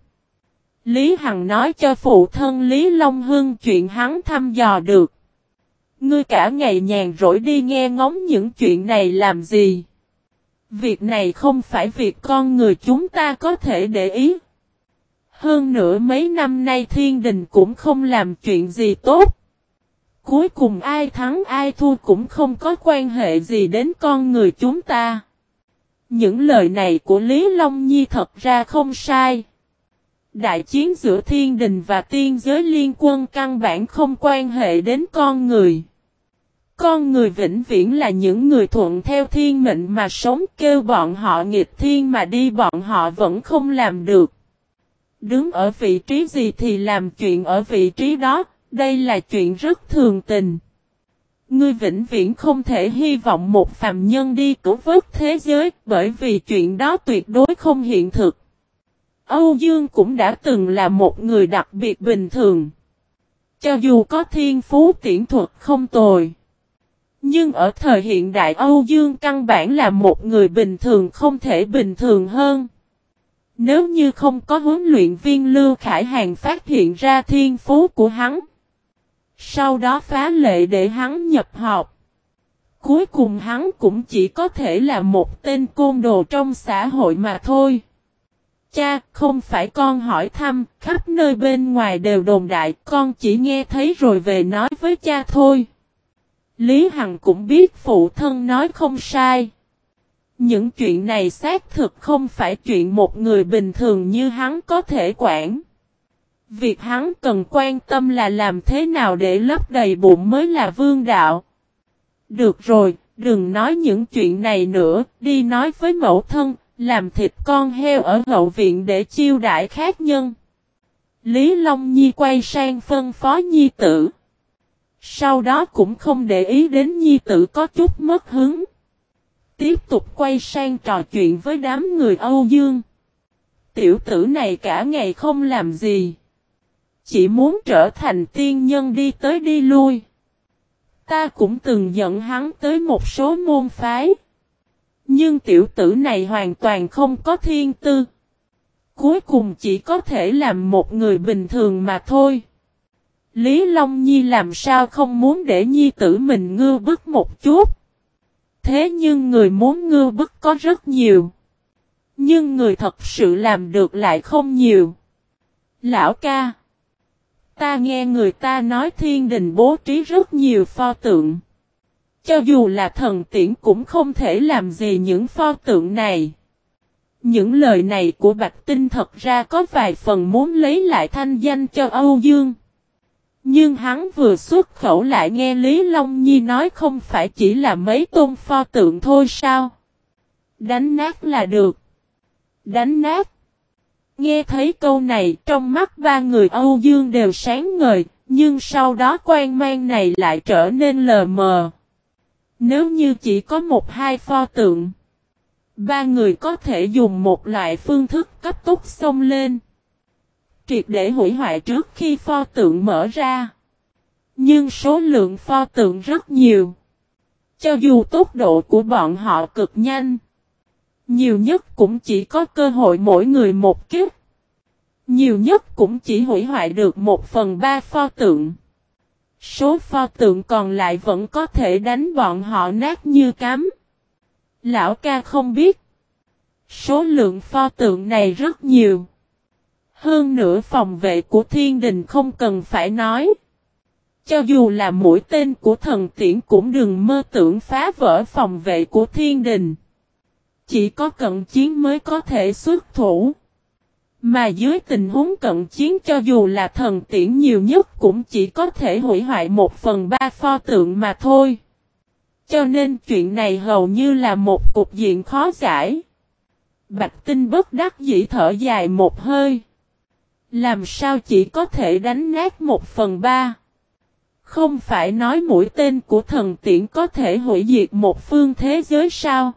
Lý Hằng nói cho phụ thân Lý Long Hưng chuyện hắn thăm dò được. Ngươi cả ngày nhàn rỗi đi nghe ngóng những chuyện này làm gì? Việc này không phải việc con người chúng ta có thể để ý. Hơn nữa mấy năm nay thiên đình cũng không làm chuyện gì tốt. Cuối cùng ai thắng ai thua cũng không có quan hệ gì đến con người chúng ta. Những lời này của Lý Long Nhi thật ra không sai. Đại chiến giữa thiên đình và tiên giới liên quân căn bản không quan hệ đến con người. Con người vĩnh viễn là những người thuận theo thiên mệnh mà sống kêu bọn họ nghịch thiên mà đi bọn họ vẫn không làm được. Đứng ở vị trí gì thì làm chuyện ở vị trí đó, đây là chuyện rất thường tình. Ngươi vĩnh viễn không thể hy vọng một phàm nhân đi cứu vớt thế giới bởi vì chuyện đó tuyệt đối không hiện thực. Âu Dương cũng đã từng là một người đặc biệt bình thường. Cho dù có thiên phú tiễn thuật không tồi. Nhưng ở thời hiện đại Âu Dương căn bản là một người bình thường không thể bình thường hơn. Nếu như không có huấn luyện viên Lưu Khải Hàng phát hiện ra thiên phú của hắn. Sau đó phá lệ để hắn nhập học. Cuối cùng hắn cũng chỉ có thể là một tên côn đồ trong xã hội mà thôi. Cha, không phải con hỏi thăm, khắp nơi bên ngoài đều đồn đại, con chỉ nghe thấy rồi về nói với cha thôi. Lý Hằng cũng biết phụ thân nói không sai. Những chuyện này xác thực không phải chuyện một người bình thường như hắn có thể quản. Việc hắn cần quan tâm là làm thế nào để lấp đầy bụng mới là vương đạo. Được rồi, đừng nói những chuyện này nữa, đi nói với mẫu thân, làm thịt con heo ở hậu viện để chiêu đãi khác nhân. Lý Long Nhi quay sang phân phó Nhi tử. Sau đó cũng không để ý đến Nhi tử có chút mất hứng. Tiếp tục quay sang trò chuyện với đám người Âu Dương. Tiểu tử này cả ngày không làm gì. Chỉ muốn trở thành tiên nhân đi tới đi lui. Ta cũng từng dẫn hắn tới một số môn phái. Nhưng tiểu tử này hoàn toàn không có thiên tư. Cuối cùng chỉ có thể làm một người bình thường mà thôi. Lý Long Nhi làm sao không muốn để nhi tử mình ngư bức một chút. Thế nhưng người muốn ngư bức có rất nhiều. Nhưng người thật sự làm được lại không nhiều. Lão ca. Ta nghe người ta nói thiên đình bố trí rất nhiều pho tượng. Cho dù là thần tiễn cũng không thể làm gì những pho tượng này. Những lời này của Bạch Tinh thật ra có vài phần muốn lấy lại thanh danh cho Âu Dương. Nhưng hắn vừa xuất khẩu lại nghe Lý Long Nhi nói không phải chỉ là mấy tôn pho tượng thôi sao? Đánh nát là được. Đánh nát. Nghe thấy câu này trong mắt ba người Âu Dương đều sáng ngời, nhưng sau đó quan mang này lại trở nên lờ mờ. Nếu như chỉ có một hai pho tượng, ba người có thể dùng một loại phương thức cấp tốc xông lên. Triệt để hủy hoại trước khi pho tượng mở ra. Nhưng số lượng pho tượng rất nhiều. Cho dù tốc độ của bọn họ cực nhanh. Nhiều nhất cũng chỉ có cơ hội mỗi người một kiếp. Nhiều nhất cũng chỉ hủy hoại được một phần ba pho tượng. Số pho tượng còn lại vẫn có thể đánh bọn họ nát như cám. Lão ca không biết. Số lượng pho tượng này rất nhiều. Hơn nữa phòng vệ của thiên đình không cần phải nói. Cho dù là mũi tên của thần tiễn cũng đừng mơ tưởng phá vỡ phòng vệ của thiên đình. Chỉ có cận chiến mới có thể xuất thủ. Mà dưới tình huống cận chiến cho dù là thần tiễn nhiều nhất cũng chỉ có thể hủy hoại một phần ba pho tượng mà thôi. Cho nên chuyện này hầu như là một cục diện khó giải. Bạch tinh bất đắc dĩ thở dài một hơi. Làm sao chỉ có thể đánh nát một phần ba. Không phải nói mũi tên của thần tiễn có thể hủy diệt một phương thế giới sao?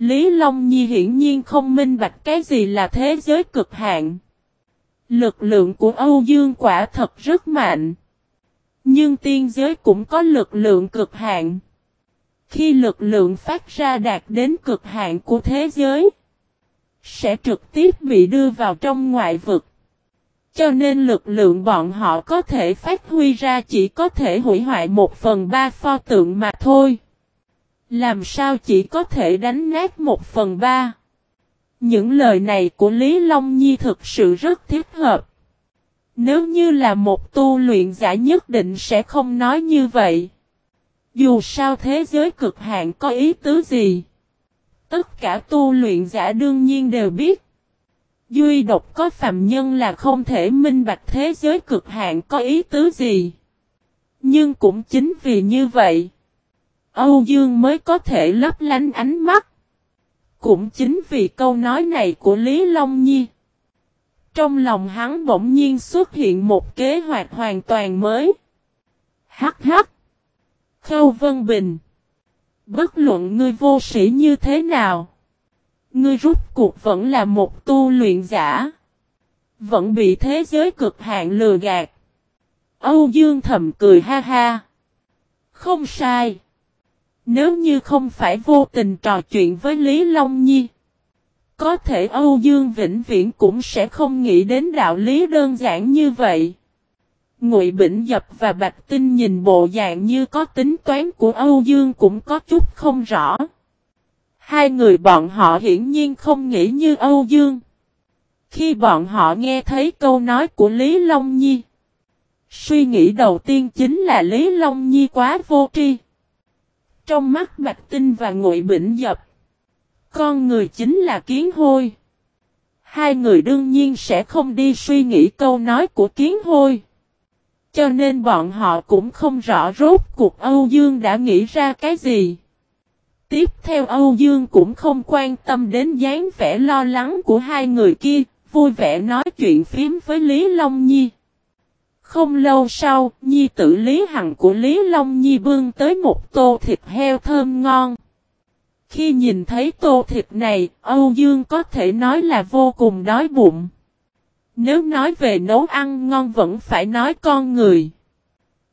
Lý Long Nhi hiển nhiên không minh bạch cái gì là thế giới cực hạn. Lực lượng của Âu Dương quả thật rất mạnh. Nhưng tiên giới cũng có lực lượng cực hạn. Khi lực lượng phát ra đạt đến cực hạn của thế giới, sẽ trực tiếp bị đưa vào trong ngoại vực. Cho nên lực lượng bọn họ có thể phát huy ra chỉ có thể hủy hoại một phần ba pho tượng mà thôi. Làm sao chỉ có thể đánh nát một phần ba? Những lời này của Lý Long Nhi thực sự rất thiết hợp. Nếu như là một tu luyện giả nhất định sẽ không nói như vậy. Dù sao thế giới cực hạn có ý tứ gì. Tất cả tu luyện giả đương nhiên đều biết. Duy độc có phạm nhân là không thể minh bạch thế giới cực hạn có ý tứ gì. Nhưng cũng chính vì như vậy. Âu Dương mới có thể lấp lánh ánh mắt. Cũng chính vì câu nói này của Lý Long Nhi. Trong lòng hắn bỗng nhiên xuất hiện một kế hoạch hoàn toàn mới. Hắc hắc. Khâu Vân Bình. Bất luận ngươi vô sĩ như thế nào. Ngươi rút cuộc vẫn là một tu luyện giả. Vẫn bị thế giới cực hạn lừa gạt. Âu Dương thầm cười ha ha. Không sai. Nếu như không phải vô tình trò chuyện với Lý Long Nhi. Có thể Âu Dương Vĩnh Viễn cũng sẽ không nghĩ đến đạo lý đơn giản như vậy. Ngụy Bỉnh Dập và Bạch Tinh nhìn bộ dạng như có tính toán của Âu Dương cũng có chút không rõ. Hai người bọn họ hiển nhiên không nghĩ như Âu Dương. Khi bọn họ nghe thấy câu nói của Lý Long Nhi, suy nghĩ đầu tiên chính là Lý Long Nhi quá vô tri. Trong mắt Bạch Tinh và Ngụy Bỉnh Dập, con người chính là kiến hôi. Hai người đương nhiên sẽ không đi suy nghĩ câu nói của kiến hôi. Cho nên bọn họ cũng không rõ rốt cuộc Âu Dương đã nghĩ ra cái gì. Tiếp theo Âu Dương cũng không quan tâm đến dáng vẻ lo lắng của hai người kia, vui vẻ nói chuyện phím với Lý Long Nhi. Không lâu sau, Nhi tử Lý Hằng của Lý Long Nhi bưng tới một tô thịt heo thơm ngon. Khi nhìn thấy tô thịt này, Âu Dương có thể nói là vô cùng đói bụng. Nếu nói về nấu ăn ngon vẫn phải nói con người.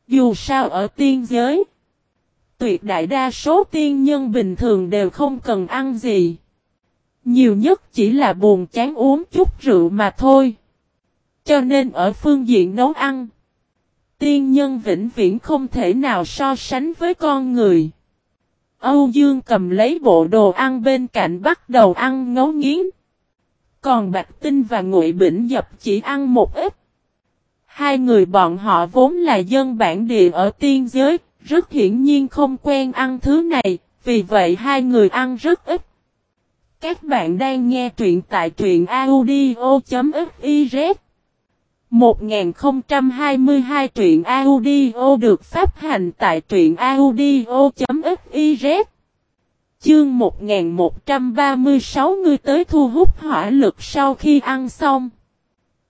Dù sao ở tiên giới, tuyệt đại đa số tiên nhân bình thường đều không cần ăn gì. Nhiều nhất chỉ là buồn chán uống chút rượu mà thôi. Cho nên ở phương diện nấu ăn, tiên nhân vĩnh viễn không thể nào so sánh với con người. Âu Dương cầm lấy bộ đồ ăn bên cạnh bắt đầu ăn ngấu nghiến. Còn Bạch Tinh và Ngụy Bỉnh Dập chỉ ăn một ít. Hai người bọn họ vốn là dân bản địa ở tiên giới, rất hiển nhiên không quen ăn thứ này, vì vậy hai người ăn rất ít. Các bạn đang nghe truyện tại truyện audio.fif 1022 truyện audio được phát hành tại truyện audio.fiz Chương 1136 người tới thu hút hỏa lực sau khi ăn xong.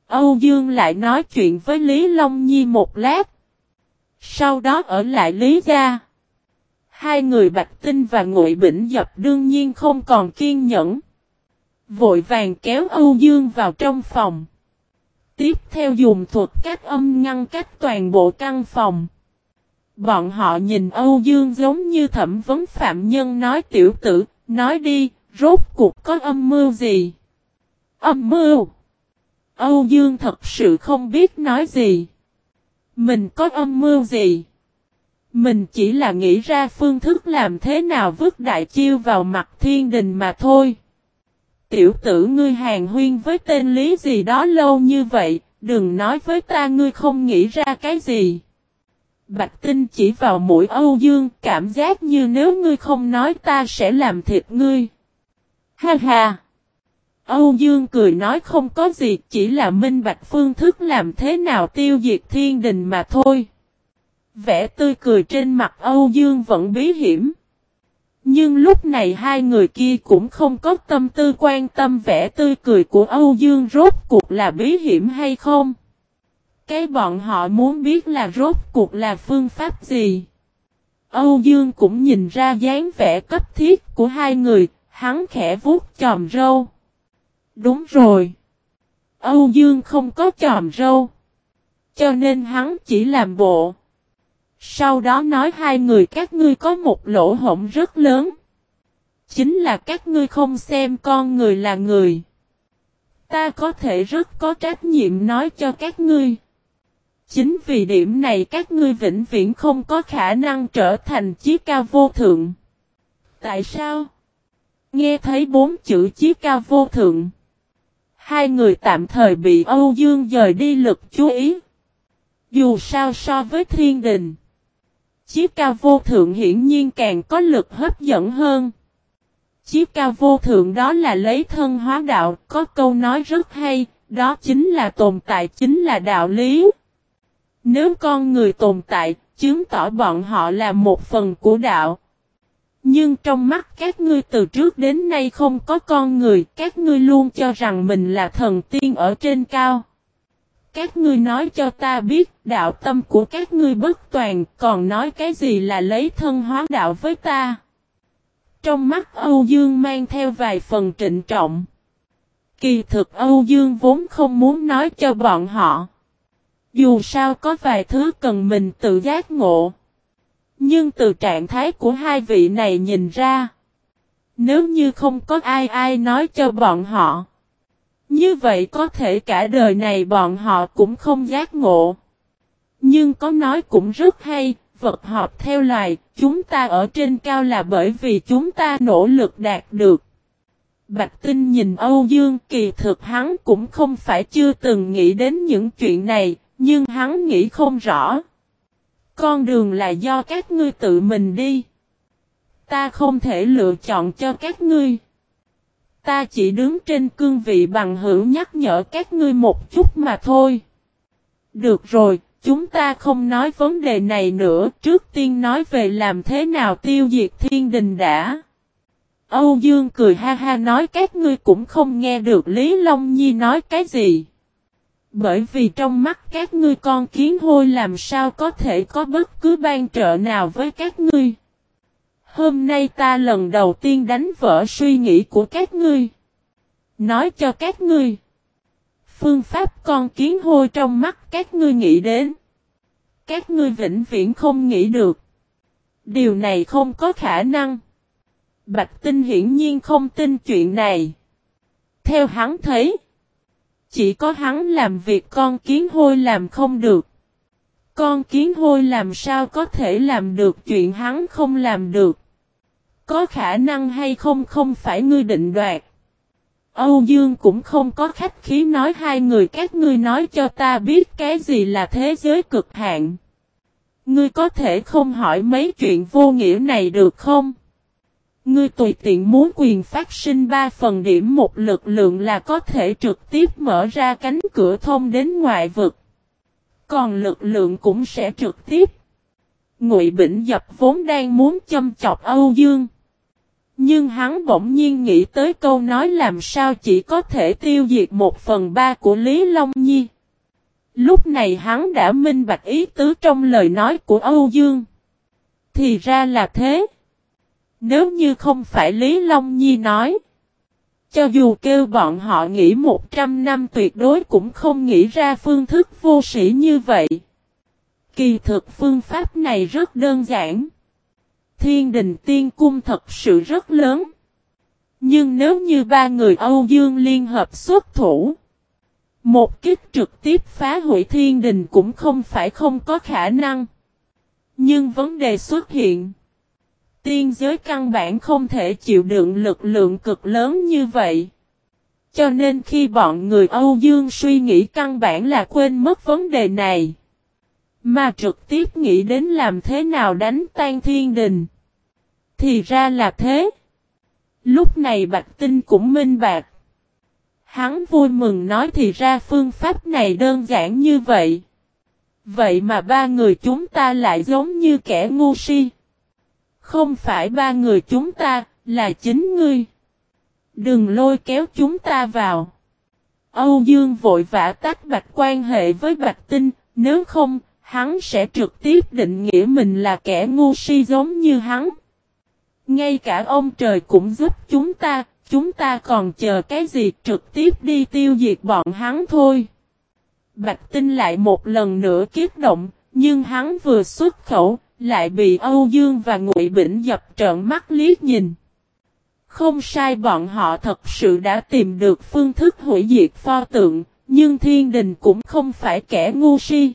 Âu Dương lại nói chuyện với Lý Long Nhi một lát. Sau đó ở lại Lý Gia. Hai người Bạch Tinh và Ngụy Bỉnh Dập đương nhiên không còn kiên nhẫn. Vội vàng kéo Âu Dương vào trong phòng. Tiếp theo dùng thuật cách âm ngăn cách toàn bộ căn phòng. Bọn họ nhìn Âu Dương giống như thẩm vấn phạm nhân nói tiểu tử, nói đi, rốt cuộc có âm mưu gì? Âm mưu? Âu Dương thật sự không biết nói gì. Mình có âm mưu gì? Mình chỉ là nghĩ ra phương thức làm thế nào vứt đại chiêu vào mặt thiên đình mà thôi. Tiểu tử ngươi hàng huyên với tên lý gì đó lâu như vậy, đừng nói với ta ngươi không nghĩ ra cái gì. Bạch Tinh chỉ vào mũi Âu Dương, cảm giác như nếu ngươi không nói ta sẽ làm thịt ngươi. Ha ha! Âu Dương cười nói không có gì, chỉ là minh bạch phương thức làm thế nào tiêu diệt thiên đình mà thôi. Vẻ tươi cười trên mặt Âu Dương vẫn bí hiểm. Nhưng lúc này hai người kia cũng không có tâm tư quan tâm vẻ tươi cười của Âu Dương rốt cuộc là bí hiểm hay không. Cái bọn họ muốn biết là rốt cuộc là phương pháp gì. Âu Dương cũng nhìn ra dáng vẻ cấp thiết của hai người, hắn khẽ vuốt chòm râu. Đúng rồi. Âu Dương không có chòm râu. Cho nên hắn chỉ làm bộ. Sau đó nói hai người, các ngươi có một lỗ hổng rất lớn. Chính là các ngươi không xem con người là người. Ta có thể rất có trách nhiệm nói cho các ngươi. Chính vì điểm này các ngươi vĩnh viễn không có khả năng trở thành chí cao vô thượng. Tại sao? Nghe thấy bốn chữ chí cao vô thượng. Hai người tạm thời bị Âu Dương dời đi lực chú ý. Dù sao so với thiên đình chiếc cao vô thượng hiển nhiên càng có lực hấp dẫn hơn. Chiếc cao vô thượng đó là lấy thân hóa đạo, có câu nói rất hay, đó chính là tồn tại chính là đạo lý. Nếu con người tồn tại, chứng tỏ bọn họ là một phần của đạo. Nhưng trong mắt các ngươi từ trước đến nay không có con người, các ngươi luôn cho rằng mình là thần tiên ở trên cao. Các ngươi nói cho ta biết đạo tâm của các ngươi bất toàn, còn nói cái gì là lấy thân hóa đạo với ta. Trong mắt Âu Dương mang theo vài phần trịnh trọng. Kỳ thực Âu Dương vốn không muốn nói cho bọn họ. Dù sao có vài thứ cần mình tự giác ngộ. Nhưng từ trạng thái của hai vị này nhìn ra. Nếu như không có ai ai nói cho bọn họ. Như vậy có thể cả đời này bọn họ cũng không giác ngộ. Nhưng có nói cũng rất hay, vật họp theo loài, chúng ta ở trên cao là bởi vì chúng ta nỗ lực đạt được. Bạch Tinh nhìn Âu Dương kỳ thực hắn cũng không phải chưa từng nghĩ đến những chuyện này, nhưng hắn nghĩ không rõ. Con đường là do các ngươi tự mình đi. Ta không thể lựa chọn cho các ngươi. Ta chỉ đứng trên cương vị bằng hữu nhắc nhở các ngươi một chút mà thôi. Được rồi, chúng ta không nói vấn đề này nữa, trước tiên nói về làm thế nào tiêu diệt thiên đình đã. Âu Dương cười ha ha nói các ngươi cũng không nghe được Lý Long Nhi nói cái gì. Bởi vì trong mắt các ngươi con kiến hôi làm sao có thể có bất cứ ban trợ nào với các ngươi. Hôm nay ta lần đầu tiên đánh vỡ suy nghĩ của các ngươi. Nói cho các ngươi. Phương pháp con kiến hôi trong mắt các ngươi nghĩ đến. Các ngươi vĩnh viễn không nghĩ được. Điều này không có khả năng. Bạch Tinh hiển nhiên không tin chuyện này. Theo hắn thấy. Chỉ có hắn làm việc con kiến hôi làm không được. Con kiến hôi làm sao có thể làm được chuyện hắn không làm được. Có khả năng hay không không phải ngươi định đoạt. Âu Dương cũng không có khách khí nói hai người các ngươi nói cho ta biết cái gì là thế giới cực hạn. Ngươi có thể không hỏi mấy chuyện vô nghĩa này được không? Ngươi tùy tiện muốn quyền phát sinh ba phần điểm một lực lượng là có thể trực tiếp mở ra cánh cửa thông đến ngoại vực. Còn lực lượng cũng sẽ trực tiếp. Ngụy Bỉnh Dập vốn đang muốn châm chọc Âu Dương. Nhưng hắn bỗng nhiên nghĩ tới câu nói làm sao chỉ có thể tiêu diệt một phần ba của Lý Long Nhi. Lúc này hắn đã minh bạch ý tứ trong lời nói của Âu Dương. Thì ra là thế. Nếu như không phải Lý Long Nhi nói. Cho dù kêu bọn họ nghĩ 100 năm tuyệt đối cũng không nghĩ ra phương thức vô sĩ như vậy. Kỳ thực phương pháp này rất đơn giản. Thiên đình tiên cung thật sự rất lớn. Nhưng nếu như ba người Âu Dương liên hợp xuất thủ. Một kích trực tiếp phá hủy thiên đình cũng không phải không có khả năng. Nhưng vấn đề xuất hiện. Tiên giới căn bản không thể chịu đựng lực lượng cực lớn như vậy. Cho nên khi bọn người Âu Dương suy nghĩ căn bản là quên mất vấn đề này. Mà trực tiếp nghĩ đến làm thế nào đánh tan thiên đình. Thì ra là thế. Lúc này Bạch Tinh cũng minh bạc. Hắn vui mừng nói thì ra phương pháp này đơn giản như vậy. Vậy mà ba người chúng ta lại giống như kẻ ngu si. Không phải ba người chúng ta, là chính ngươi. Đừng lôi kéo chúng ta vào. Âu Dương vội vã tách bạch quan hệ với bạch tinh, nếu không, hắn sẽ trực tiếp định nghĩa mình là kẻ ngu si giống như hắn. Ngay cả ông trời cũng giúp chúng ta, chúng ta còn chờ cái gì trực tiếp đi tiêu diệt bọn hắn thôi. Bạch Tinh lại một lần nữa kiếp động, nhưng hắn vừa xuất khẩu, lại bị Âu Dương và Ngụy Bỉnh dập trợn mắt liếc nhìn. Không sai bọn họ thật sự đã tìm được phương thức hủy diệt pho tượng, nhưng thiên đình cũng không phải kẻ ngu si.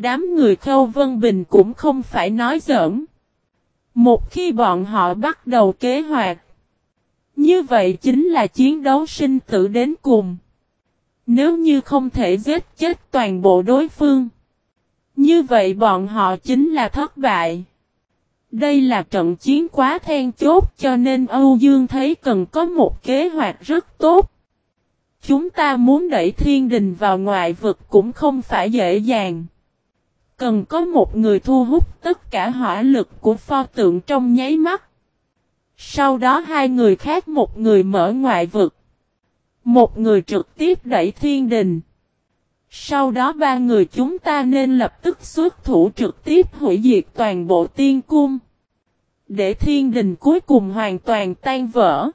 Đám người khâu Vân Bình cũng không phải nói giỡn. Một khi bọn họ bắt đầu kế hoạch, như vậy chính là chiến đấu sinh tử đến cùng. Nếu như không thể giết chết toàn bộ đối phương, như vậy bọn họ chính là thất bại. Đây là trận chiến quá then chốt cho nên Âu Dương thấy cần có một kế hoạch rất tốt. Chúng ta muốn đẩy thiên đình vào ngoại vực cũng không phải dễ dàng. Cần có một người thu hút tất cả hỏa lực của pho tượng trong nháy mắt. Sau đó hai người khác một người mở ngoại vực. Một người trực tiếp đẩy thiên đình. Sau đó ba người chúng ta nên lập tức xuất thủ trực tiếp hủy diệt toàn bộ tiên cung. Để thiên đình cuối cùng hoàn toàn tan vỡ.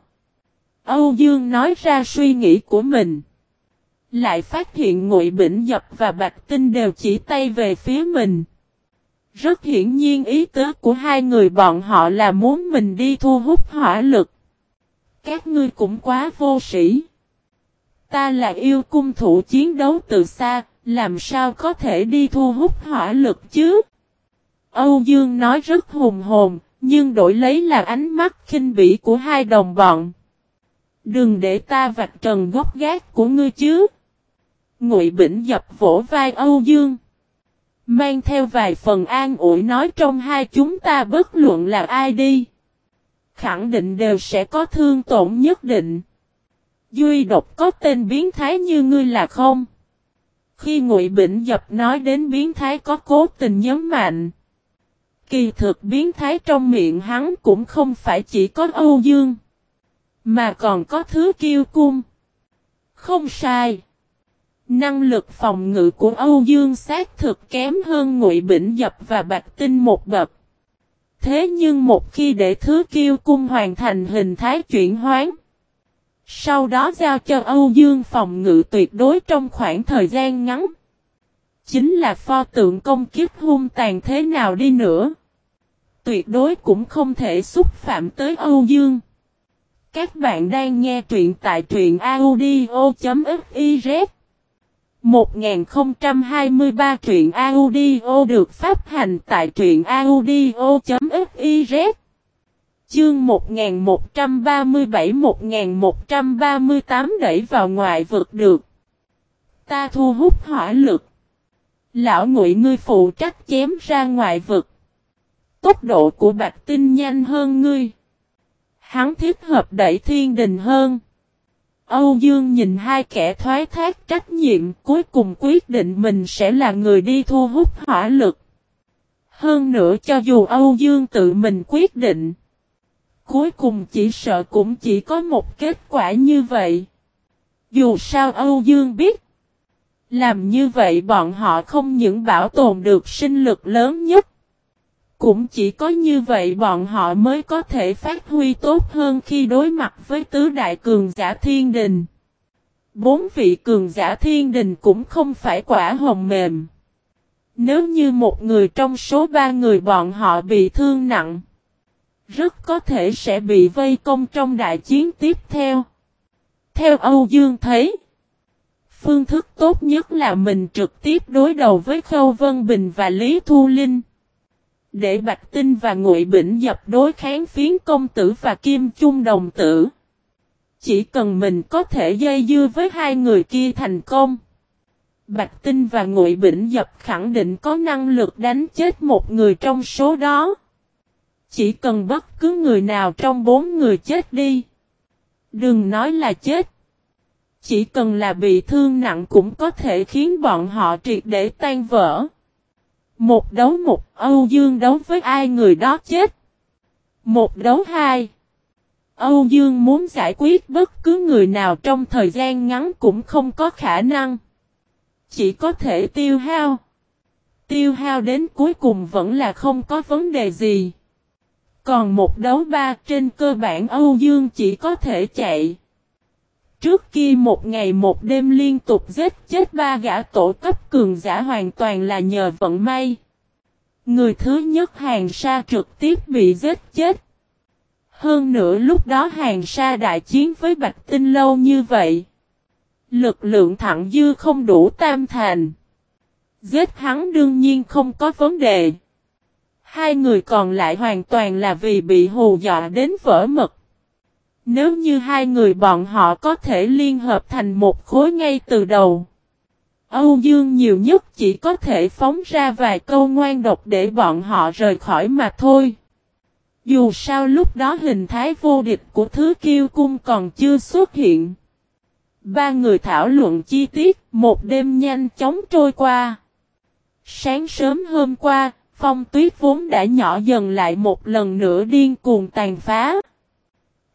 Âu Dương nói ra suy nghĩ của mình. Lại phát hiện Ngụy Bỉnh Dập và Bạch Tinh đều chỉ tay về phía mình. Rất hiển nhiên ý tứ của hai người bọn họ là muốn mình đi thu hút hỏa lực. Các ngươi cũng quá vô sĩ. Ta là yêu cung thủ chiến đấu từ xa, làm sao có thể đi thu hút hỏa lực chứ? Âu Dương nói rất hùng hồn, nhưng đổi lấy là ánh mắt khinh bỉ của hai đồng bọn. Đừng để ta vạch trần gốc gác của ngươi chứ. Ngụy Bỉnh dập vỗ vai Âu Dương. Mang theo vài phần an ủi nói trong hai chúng ta bất luận là ai đi. Khẳng định đều sẽ có thương tổn nhất định. Duy độc có tên biến thái như ngươi là không? Khi Ngụy Bỉnh Dập nói đến biến thái có cố tình nhấn mạnh. Kỳ thực biến thái trong miệng hắn cũng không phải chỉ có Âu Dương. Mà còn có thứ kiêu cung. Không sai. Năng lực phòng ngự của Âu Dương xác thực kém hơn Ngụy Bỉnh Dập và Bạch Tinh một bậc. Thế nhưng một khi để thứ kiêu cung hoàn thành hình thái chuyển hoán. Sau đó giao cho Âu Dương phòng ngự tuyệt đối trong khoảng thời gian ngắn. Chính là pho tượng công kiếp hung tàn thế nào đi nữa. Tuyệt đối cũng không thể xúc phạm tới Âu Dương. Các bạn đang nghe truyện tại truyện audio.fiz 1023 truyện audio được phát hành tại truyện audio.fiz Chương 1137-1138 đẩy vào ngoại vực được. Ta thu hút hỏa lực. Lão ngụy ngươi phụ trách chém ra ngoại vực. Tốc độ của bạch tinh nhanh hơn ngươi. Hắn thiết hợp đẩy thiên đình hơn. Âu Dương nhìn hai kẻ thoái thác trách nhiệm, cuối cùng quyết định mình sẽ là người đi thu hút hỏa lực. Hơn nữa cho dù Âu Dương tự mình quyết định. Cuối cùng chỉ sợ cũng chỉ có một kết quả như vậy. Dù sao Âu Dương biết. Làm như vậy bọn họ không những bảo tồn được sinh lực lớn nhất. Cũng chỉ có như vậy bọn họ mới có thể phát huy tốt hơn khi đối mặt với tứ đại cường giả thiên đình. Bốn vị cường giả thiên đình cũng không phải quả hồng mềm. Nếu như một người trong số ba người bọn họ bị thương nặng, rất có thể sẽ bị vây công trong đại chiến tiếp theo. Theo Âu Dương thấy, phương thức tốt nhất là mình trực tiếp đối đầu với Khâu Vân Bình và Lý Thu Linh. Để Bạch Tinh và Ngụy Bỉnh dập đối kháng phiến công tử và Kim trung đồng tử. Chỉ cần mình có thể dây dưa với hai người kia thành công. Bạch Tinh và Ngụy Bỉnh dập khẳng định có năng lực đánh chết một người trong số đó. Chỉ cần bất cứ người nào trong bốn người chết đi. Đừng nói là chết. Chỉ cần là bị thương nặng cũng có thể khiến bọn họ triệt để tan vỡ. Một đấu một, Âu Dương đấu với ai người đó chết. Một đấu hai. Âu Dương muốn giải quyết bất cứ người nào trong thời gian ngắn cũng không có khả năng. Chỉ có thể tiêu hao. Tiêu hao đến cuối cùng vẫn là không có vấn đề gì. Còn một đấu ba trên cơ bản Âu Dương chỉ có thể chạy. Trước kia một ngày một đêm liên tục giết chết ba gã tổ cấp cường giả hoàn toàn là nhờ vận may. Người thứ nhất hàng sa trực tiếp bị giết chết. Hơn nữa lúc đó hàng sa đại chiến với Bạch Tinh lâu như vậy. Lực lượng thẳng dư không đủ tam thành. Giết hắn đương nhiên không có vấn đề. Hai người còn lại hoàn toàn là vì bị hù dọa đến vỡ mật. Nếu như hai người bọn họ có thể liên hợp thành một khối ngay từ đầu. Âu Dương nhiều nhất chỉ có thể phóng ra vài câu ngoan độc để bọn họ rời khỏi mà thôi. Dù sao lúc đó hình thái vô địch của thứ kiêu cung còn chưa xuất hiện. Ba người thảo luận chi tiết, một đêm nhanh chóng trôi qua. Sáng sớm hôm qua, phong tuyết vốn đã nhỏ dần lại một lần nữa điên cuồng tàn phá.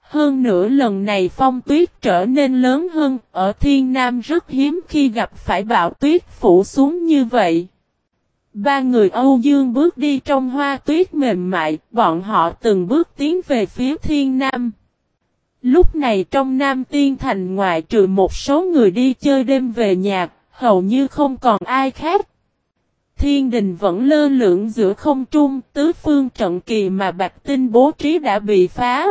Hơn nữa lần này phong tuyết trở nên lớn hơn, ở thiên nam rất hiếm khi gặp phải bão tuyết phủ xuống như vậy. Ba người Âu Dương bước đi trong hoa tuyết mềm mại, bọn họ từng bước tiến về phía thiên nam. Lúc này trong Nam Tiên Thành ngoại trừ một số người đi chơi đêm về nhà, hầu như không còn ai khác. Thiên đình vẫn lơ lửng giữa không trung, tứ phương trận kỳ mà Bạch Tinh bố trí đã bị phá.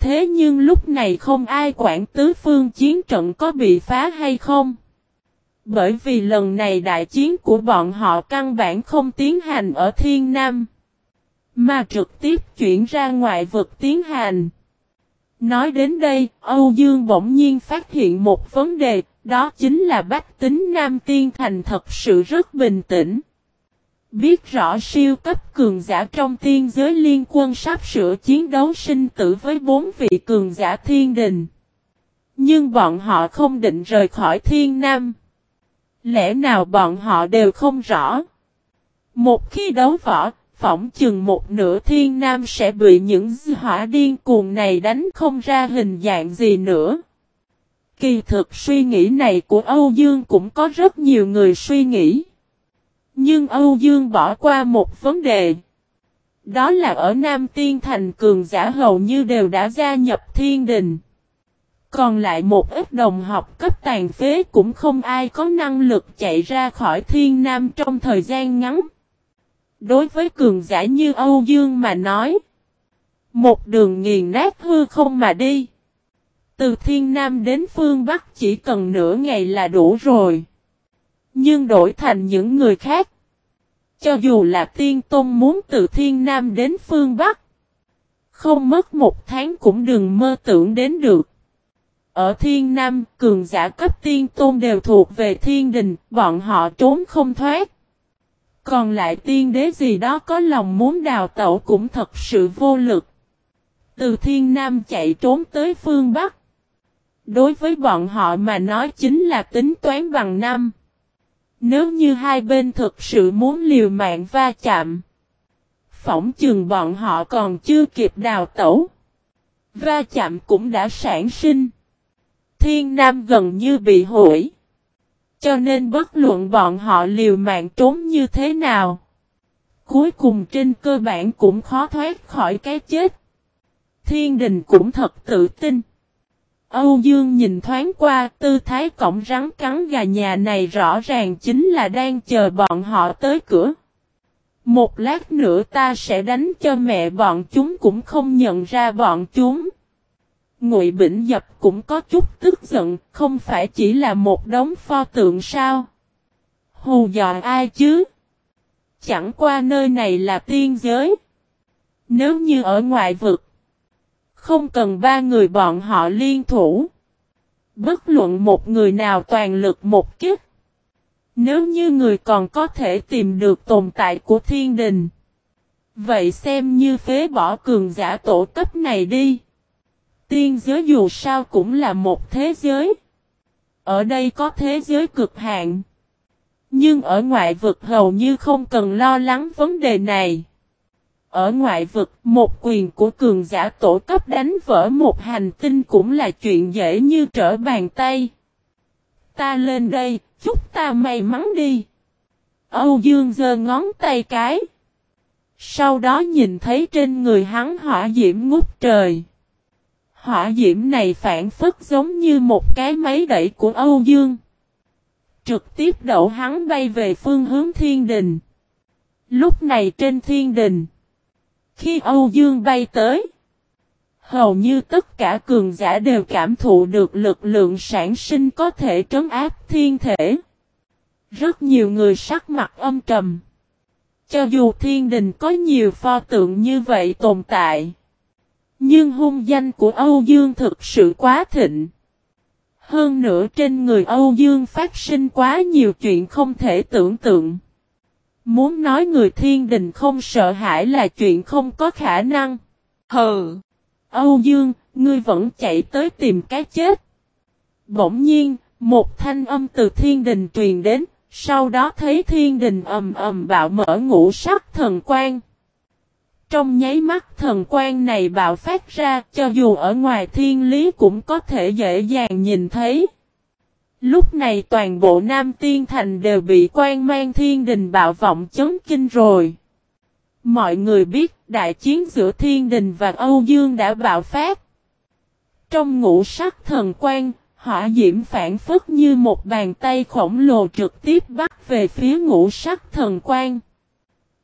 Thế nhưng lúc này không ai quản tứ phương chiến trận có bị phá hay không. Bởi vì lần này đại chiến của bọn họ căn bản không tiến hành ở Thiên Nam. Mà trực tiếp chuyển ra ngoại vực tiến hành. Nói đến đây, Âu Dương bỗng nhiên phát hiện một vấn đề, đó chính là bách tính Nam Tiên Thành thật sự rất bình tĩnh. Biết rõ siêu cấp cường giả trong tiên giới liên quân sắp sửa chiến đấu sinh tử với bốn vị cường giả thiên đình. Nhưng bọn họ không định rời khỏi thiên nam. Lẽ nào bọn họ đều không rõ. Một khi đấu võ, phỏng chừng một nửa thiên nam sẽ bị những hỏa điên cuồng này đánh không ra hình dạng gì nữa. Kỳ thực suy nghĩ này của Âu Dương cũng có rất nhiều người suy nghĩ. Nhưng Âu Dương bỏ qua một vấn đề. Đó là ở Nam Tiên Thành cường giả hầu như đều đã gia nhập thiên đình. Còn lại một ít đồng học cấp tàn phế cũng không ai có năng lực chạy ra khỏi thiên nam trong thời gian ngắn. Đối với cường giả như Âu Dương mà nói. Một đường nghiền nát hư không mà đi. Từ thiên nam đến phương Bắc chỉ cần nửa ngày là đủ rồi. Nhưng đổi thành những người khác. Cho dù là tiên tôn muốn từ thiên nam đến phương Bắc. Không mất một tháng cũng đừng mơ tưởng đến được. Ở thiên nam, cường giả cấp tiên tôn đều thuộc về thiên đình, bọn họ trốn không thoát. Còn lại tiên đế gì đó có lòng muốn đào tẩu cũng thật sự vô lực. Từ thiên nam chạy trốn tới phương Bắc. Đối với bọn họ mà nói chính là tính toán bằng năm. Nếu như hai bên thực sự muốn liều mạng va chạm. Phỏng chừng bọn họ còn chưa kịp đào tẩu. Va chạm cũng đã sản sinh. Thiên Nam gần như bị hủy. Cho nên bất luận bọn họ liều mạng trốn như thế nào. Cuối cùng trên cơ bản cũng khó thoát khỏi cái chết. Thiên đình cũng thật tự tin. Âu Dương nhìn thoáng qua tư thái cổng rắn cắn gà nhà này rõ ràng chính là đang chờ bọn họ tới cửa. Một lát nữa ta sẽ đánh cho mẹ bọn chúng cũng không nhận ra bọn chúng. Ngụy Bỉnh Dập cũng có chút tức giận, không phải chỉ là một đống pho tượng sao? Hù dọa ai chứ? Chẳng qua nơi này là tiên giới. Nếu như ở ngoại vực, không cần ba người bọn họ liên thủ. Bất luận một người nào toàn lực một kích. Nếu như người còn có thể tìm được tồn tại của thiên đình. Vậy xem như phế bỏ cường giả tổ cấp này đi. Tiên giới dù sao cũng là một thế giới. Ở đây có thế giới cực hạn. Nhưng ở ngoại vực hầu như không cần lo lắng vấn đề này. Ở ngoại vực, một quyền của cường giả tổ cấp đánh vỡ một hành tinh cũng là chuyện dễ như trở bàn tay. Ta lên đây, chúc ta may mắn đi. Âu Dương giơ ngón tay cái. Sau đó nhìn thấy trên người hắn hỏa diễm ngút trời. Hỏa diễm này phản phất giống như một cái máy đẩy của Âu Dương. Trực tiếp đậu hắn bay về phương hướng thiên đình. Lúc này trên thiên đình. Khi Âu Dương bay tới. Hầu như tất cả cường giả đều cảm thụ được lực lượng sản sinh có thể trấn áp thiên thể. Rất nhiều người sắc mặt âm trầm. Cho dù thiên đình có nhiều pho tượng như vậy tồn tại. Nhưng hung danh của Âu Dương thực sự quá thịnh. Hơn nữa trên người Âu Dương phát sinh quá nhiều chuyện không thể tưởng tượng. Muốn nói người thiên đình không sợ hãi là chuyện không có khả năng. Hừ! Âu Dương, ngươi vẫn chạy tới tìm cái chết. Bỗng nhiên, một thanh âm từ thiên đình truyền đến, sau đó thấy thiên đình ầm ầm bạo mở ngũ sắc thần quang. Trong nháy mắt thần quang này bạo phát ra cho dù ở ngoài thiên lý cũng có thể dễ dàng nhìn thấy. Lúc này toàn bộ Nam Tiên Thành đều bị quan mang thiên đình bạo vọng chấn kinh rồi. Mọi người biết đại chiến giữa thiên đình và Âu Dương đã bạo phát. Trong ngũ sắc thần quan hỏa diễm phản phất như một bàn tay khổng lồ trực tiếp bắt về phía ngũ sắc thần quan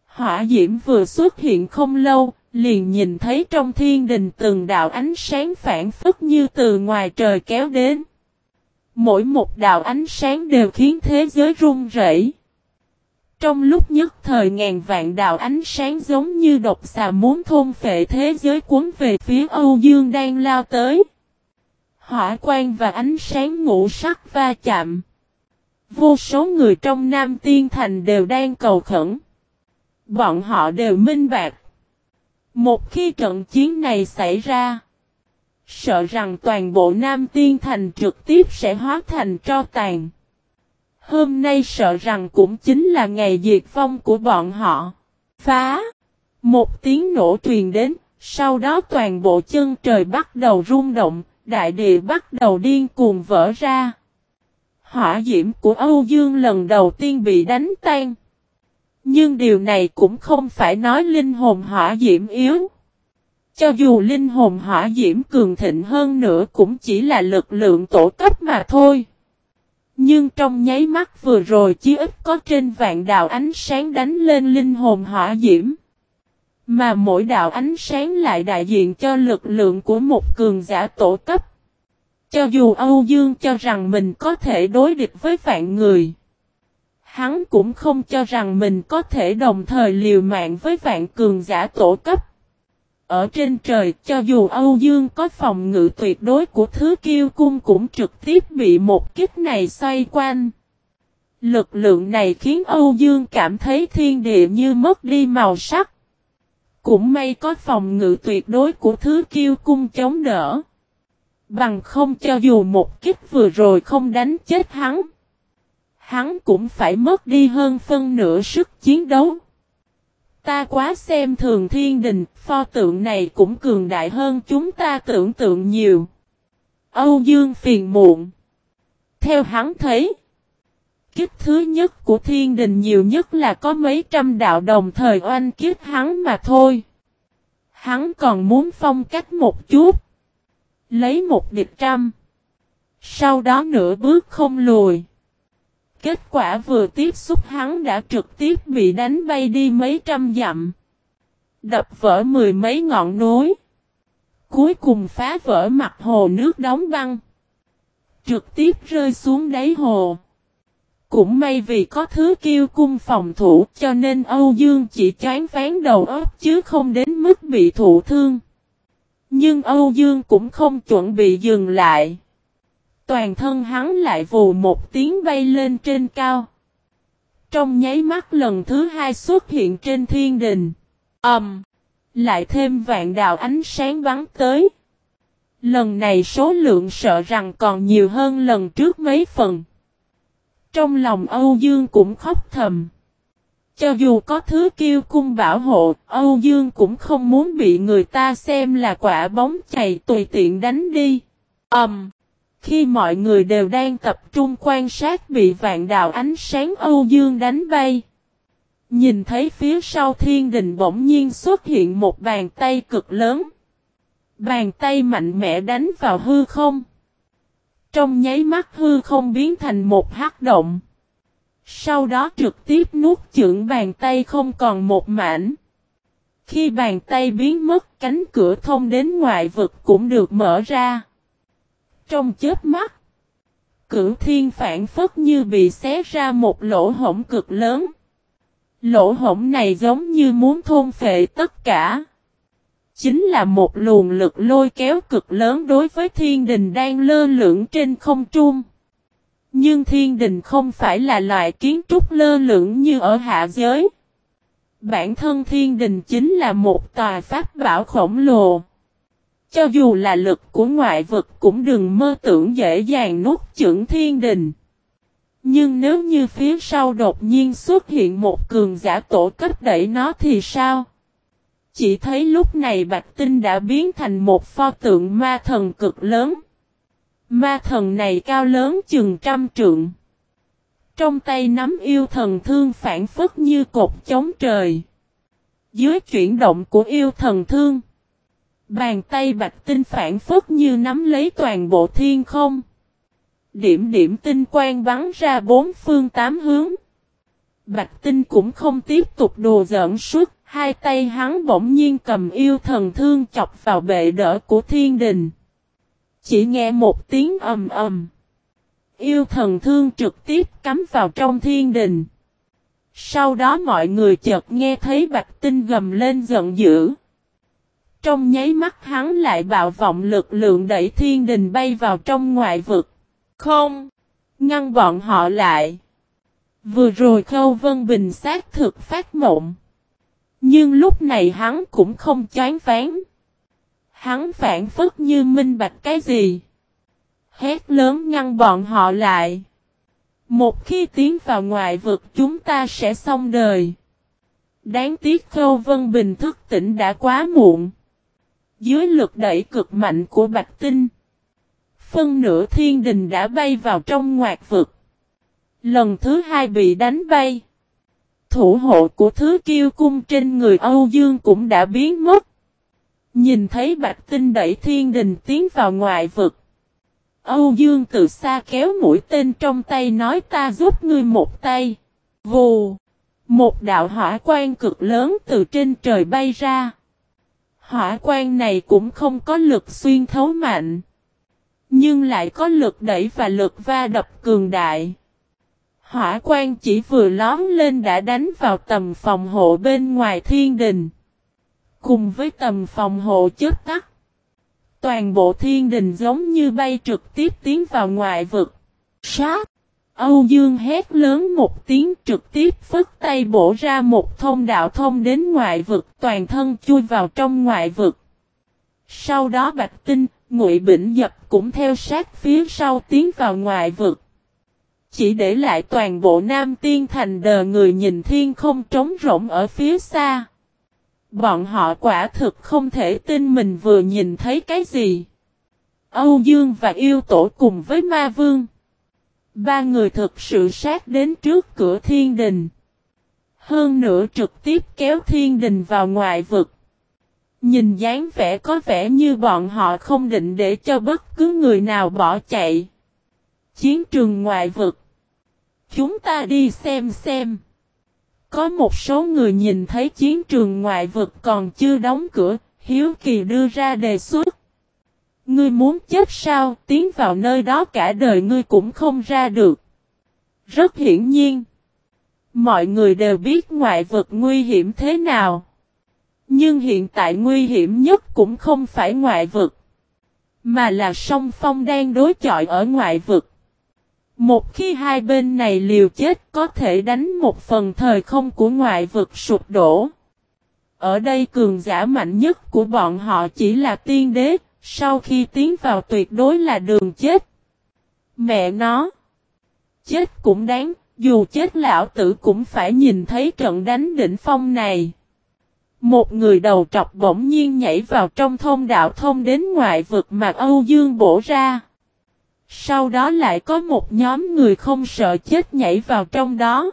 Hỏa diễm vừa xuất hiện không lâu, liền nhìn thấy trong thiên đình từng đạo ánh sáng phản phất như từ ngoài trời kéo đến. Mỗi một đạo ánh sáng đều khiến thế giới rung rẩy. Trong lúc nhất thời ngàn vạn đạo ánh sáng giống như độc xà muốn thôn phệ thế giới cuốn về phía Âu Dương đang lao tới. Hỏa quang và ánh sáng ngũ sắc va chạm. Vô số người trong Nam Tiên Thành đều đang cầu khẩn. Bọn họ đều minh bạc. Một khi trận chiến này xảy ra, sợ rằng toàn bộ Nam Tiên Thành trực tiếp sẽ hóa thành tro tàn. Hôm nay sợ rằng cũng chính là ngày diệt vong của bọn họ. Phá! Một tiếng nổ truyền đến, sau đó toàn bộ chân trời bắt đầu rung động, đại địa bắt đầu điên cuồng vỡ ra. Hỏa diễm của Âu Dương lần đầu tiên bị đánh tan. Nhưng điều này cũng không phải nói linh hồn hỏa diễm yếu. Cho dù linh hồn hỏa diễm cường thịnh hơn nữa cũng chỉ là lực lượng tổ cấp mà thôi. Nhưng trong nháy mắt vừa rồi chí ít có trên vạn đạo ánh sáng đánh lên linh hồn hỏa diễm. Mà mỗi đạo ánh sáng lại đại diện cho lực lượng của một cường giả tổ cấp. Cho dù Âu Dương cho rằng mình có thể đối địch với vạn người. Hắn cũng không cho rằng mình có thể đồng thời liều mạng với vạn cường giả tổ cấp. Ở trên trời, cho dù Âu Dương có phòng ngự tuyệt đối của thứ kiêu cung cũng trực tiếp bị một kích này xoay quanh. Lực lượng này khiến Âu Dương cảm thấy thiên địa như mất đi màu sắc. Cũng may có phòng ngự tuyệt đối của thứ kiêu cung chống đỡ. Bằng không cho dù một kích vừa rồi không đánh chết hắn. Hắn cũng phải mất đi hơn phân nửa sức chiến đấu. Ta quá xem thường thiên đình, pho tượng này cũng cường đại hơn chúng ta tưởng tượng nhiều. Âu Dương phiền muộn. Theo hắn thấy, kích thứ nhất của thiên đình nhiều nhất là có mấy trăm đạo đồng thời oanh kiếp hắn mà thôi. Hắn còn muốn phong cách một chút. Lấy một địch trăm. Sau đó nửa bước không lùi. Kết quả vừa tiếp xúc hắn đã trực tiếp bị đánh bay đi mấy trăm dặm. Đập vỡ mười mấy ngọn núi. Cuối cùng phá vỡ mặt hồ nước đóng băng. Trực tiếp rơi xuống đáy hồ. Cũng may vì có thứ kiêu cung phòng thủ cho nên Âu Dương chỉ chán phán đầu óc chứ không đến mức bị thụ thương. Nhưng Âu Dương cũng không chuẩn bị dừng lại. Toàn thân hắn lại vù một tiếng bay lên trên cao. Trong nháy mắt lần thứ hai xuất hiện trên thiên đình. Ẩm. Um, lại thêm vạn đạo ánh sáng bắn tới. Lần này số lượng sợ rằng còn nhiều hơn lần trước mấy phần. Trong lòng Âu Dương cũng khóc thầm. Cho dù có thứ kiêu cung bảo hộ, Âu Dương cũng không muốn bị người ta xem là quả bóng chày tùy tiện đánh đi. Ầm! Um, khi mọi người đều đang tập trung quan sát bị vạn đạo ánh sáng Âu Dương đánh bay. Nhìn thấy phía sau thiên đình bỗng nhiên xuất hiện một bàn tay cực lớn. Bàn tay mạnh mẽ đánh vào hư không. Trong nháy mắt hư không biến thành một hắc động. Sau đó trực tiếp nuốt chưởng bàn tay không còn một mảnh. Khi bàn tay biến mất, cánh cửa thông đến ngoại vực cũng được mở ra. Trong chết mắt, cửu thiên phản phất như bị xé ra một lỗ hổng cực lớn. Lỗ hổng này giống như muốn thôn phệ tất cả. Chính là một luồng lực lôi kéo cực lớn đối với thiên đình đang lơ lửng trên không trung. Nhưng thiên đình không phải là loại kiến trúc lơ lửng như ở hạ giới. Bản thân thiên đình chính là một tòa pháp bảo khổng lồ. Cho dù là lực của ngoại vực cũng đừng mơ tưởng dễ dàng nuốt chửng thiên đình. Nhưng nếu như phía sau đột nhiên xuất hiện một cường giả tổ cấp đẩy nó thì sao? Chỉ thấy lúc này Bạch Tinh đã biến thành một pho tượng ma thần cực lớn. Ma thần này cao lớn chừng trăm trượng. Trong tay nắm yêu thần thương phản phất như cột chống trời. Dưới chuyển động của yêu thần thương. Bàn tay bạch tinh phản phất như nắm lấy toàn bộ thiên không. Điểm điểm tinh quang bắn ra bốn phương tám hướng. Bạch tinh cũng không tiếp tục đồ giỡn suốt, hai tay hắn bỗng nhiên cầm yêu thần thương chọc vào bệ đỡ của thiên đình. Chỉ nghe một tiếng ầm ầm. Yêu thần thương trực tiếp cắm vào trong thiên đình. Sau đó mọi người chợt nghe thấy bạch tinh gầm lên giận dữ. Trong nháy mắt hắn lại bạo vọng lực lượng đẩy thiên đình bay vào trong ngoại vực. Không! Ngăn bọn họ lại. Vừa rồi Khâu Vân Bình xác thực phát mộng. Nhưng lúc này hắn cũng không chán phán. Hắn phản phất như minh bạch cái gì. Hét lớn ngăn bọn họ lại. Một khi tiến vào ngoại vực chúng ta sẽ xong đời. Đáng tiếc Khâu Vân Bình thức tỉnh đã quá muộn. Dưới lực đẩy cực mạnh của Bạch Tinh. Phân nửa thiên đình đã bay vào trong ngoạc vực. Lần thứ hai bị đánh bay. Thủ hộ của thứ kiêu cung trên người Âu Dương cũng đã biến mất. Nhìn thấy Bạch Tinh đẩy thiên đình tiến vào ngoại vực. Âu Dương từ xa kéo mũi tên trong tay nói, ta giúp ngươi một tay. Vù! Một đạo hỏa quan cực lớn từ trên trời bay ra. Hỏa quan này cũng không có lực xuyên thấu mạnh. Nhưng lại có lực đẩy và lực va đập cường đại. Hỏa quan chỉ vừa lóm lên đã đánh vào tầm phòng hộ bên ngoài thiên đình. Cùng với tầm phòng hộ chết tắt. Toàn bộ thiên đình giống như bay trực tiếp tiến vào ngoại vực. Sát! Âu Dương hét lớn một tiếng trực tiếp phất tay bổ ra một thông đạo thông đến ngoại vực toàn thân chui vào trong ngoại vực. Sau đó Bạch Tinh, Ngụy Bỉnh Dập cũng theo sát phía sau tiến vào ngoại vực. Chỉ để lại toàn bộ Nam Tiên Thành đờ người nhìn thiên không trống rỗng ở phía xa. Bọn họ quả thực không thể tin mình vừa nhìn thấy cái gì. Âu Dương và yêu tổ cùng với ma vương. Ba người thực sự sát đến trước cửa thiên đình. Hơn nữa trực tiếp kéo thiên đình vào ngoại vực. Nhìn dáng vẻ có vẻ như bọn họ không định để cho bất cứ người nào bỏ chạy. Chiến trường ngoại vực. Chúng ta đi xem xem. Có một số người nhìn thấy chiến trường ngoại vực còn chưa đóng cửa, Hiếu Kỳ đưa ra đề xuất. Ngươi muốn chết sao, tiến vào nơi đó cả đời ngươi cũng không ra được. Rất hiển nhiên. Mọi người đều biết ngoại vực nguy hiểm thế nào. Nhưng hiện tại nguy hiểm nhất cũng không phải ngoại vực. Mà là song phong đang đối chọi ở ngoại vực. Một khi hai bên này liều chết có thể đánh một phần thời không của ngoại vực sụp đổ. Ở đây cường giả mạnh nhất của bọn họ chỉ là tiên đế, sau khi tiến vào tuyệt đối là đường chết. Mẹ nó! Chết cũng đáng, Dù chết lão tử cũng phải nhìn thấy trận đánh đỉnh phong này. Một người đầu trọc bỗng nhiên nhảy vào trong thông đạo thông đến ngoại vực mà Âu Dương bổ ra. Sau đó lại có một nhóm người không sợ chết nhảy vào trong đó.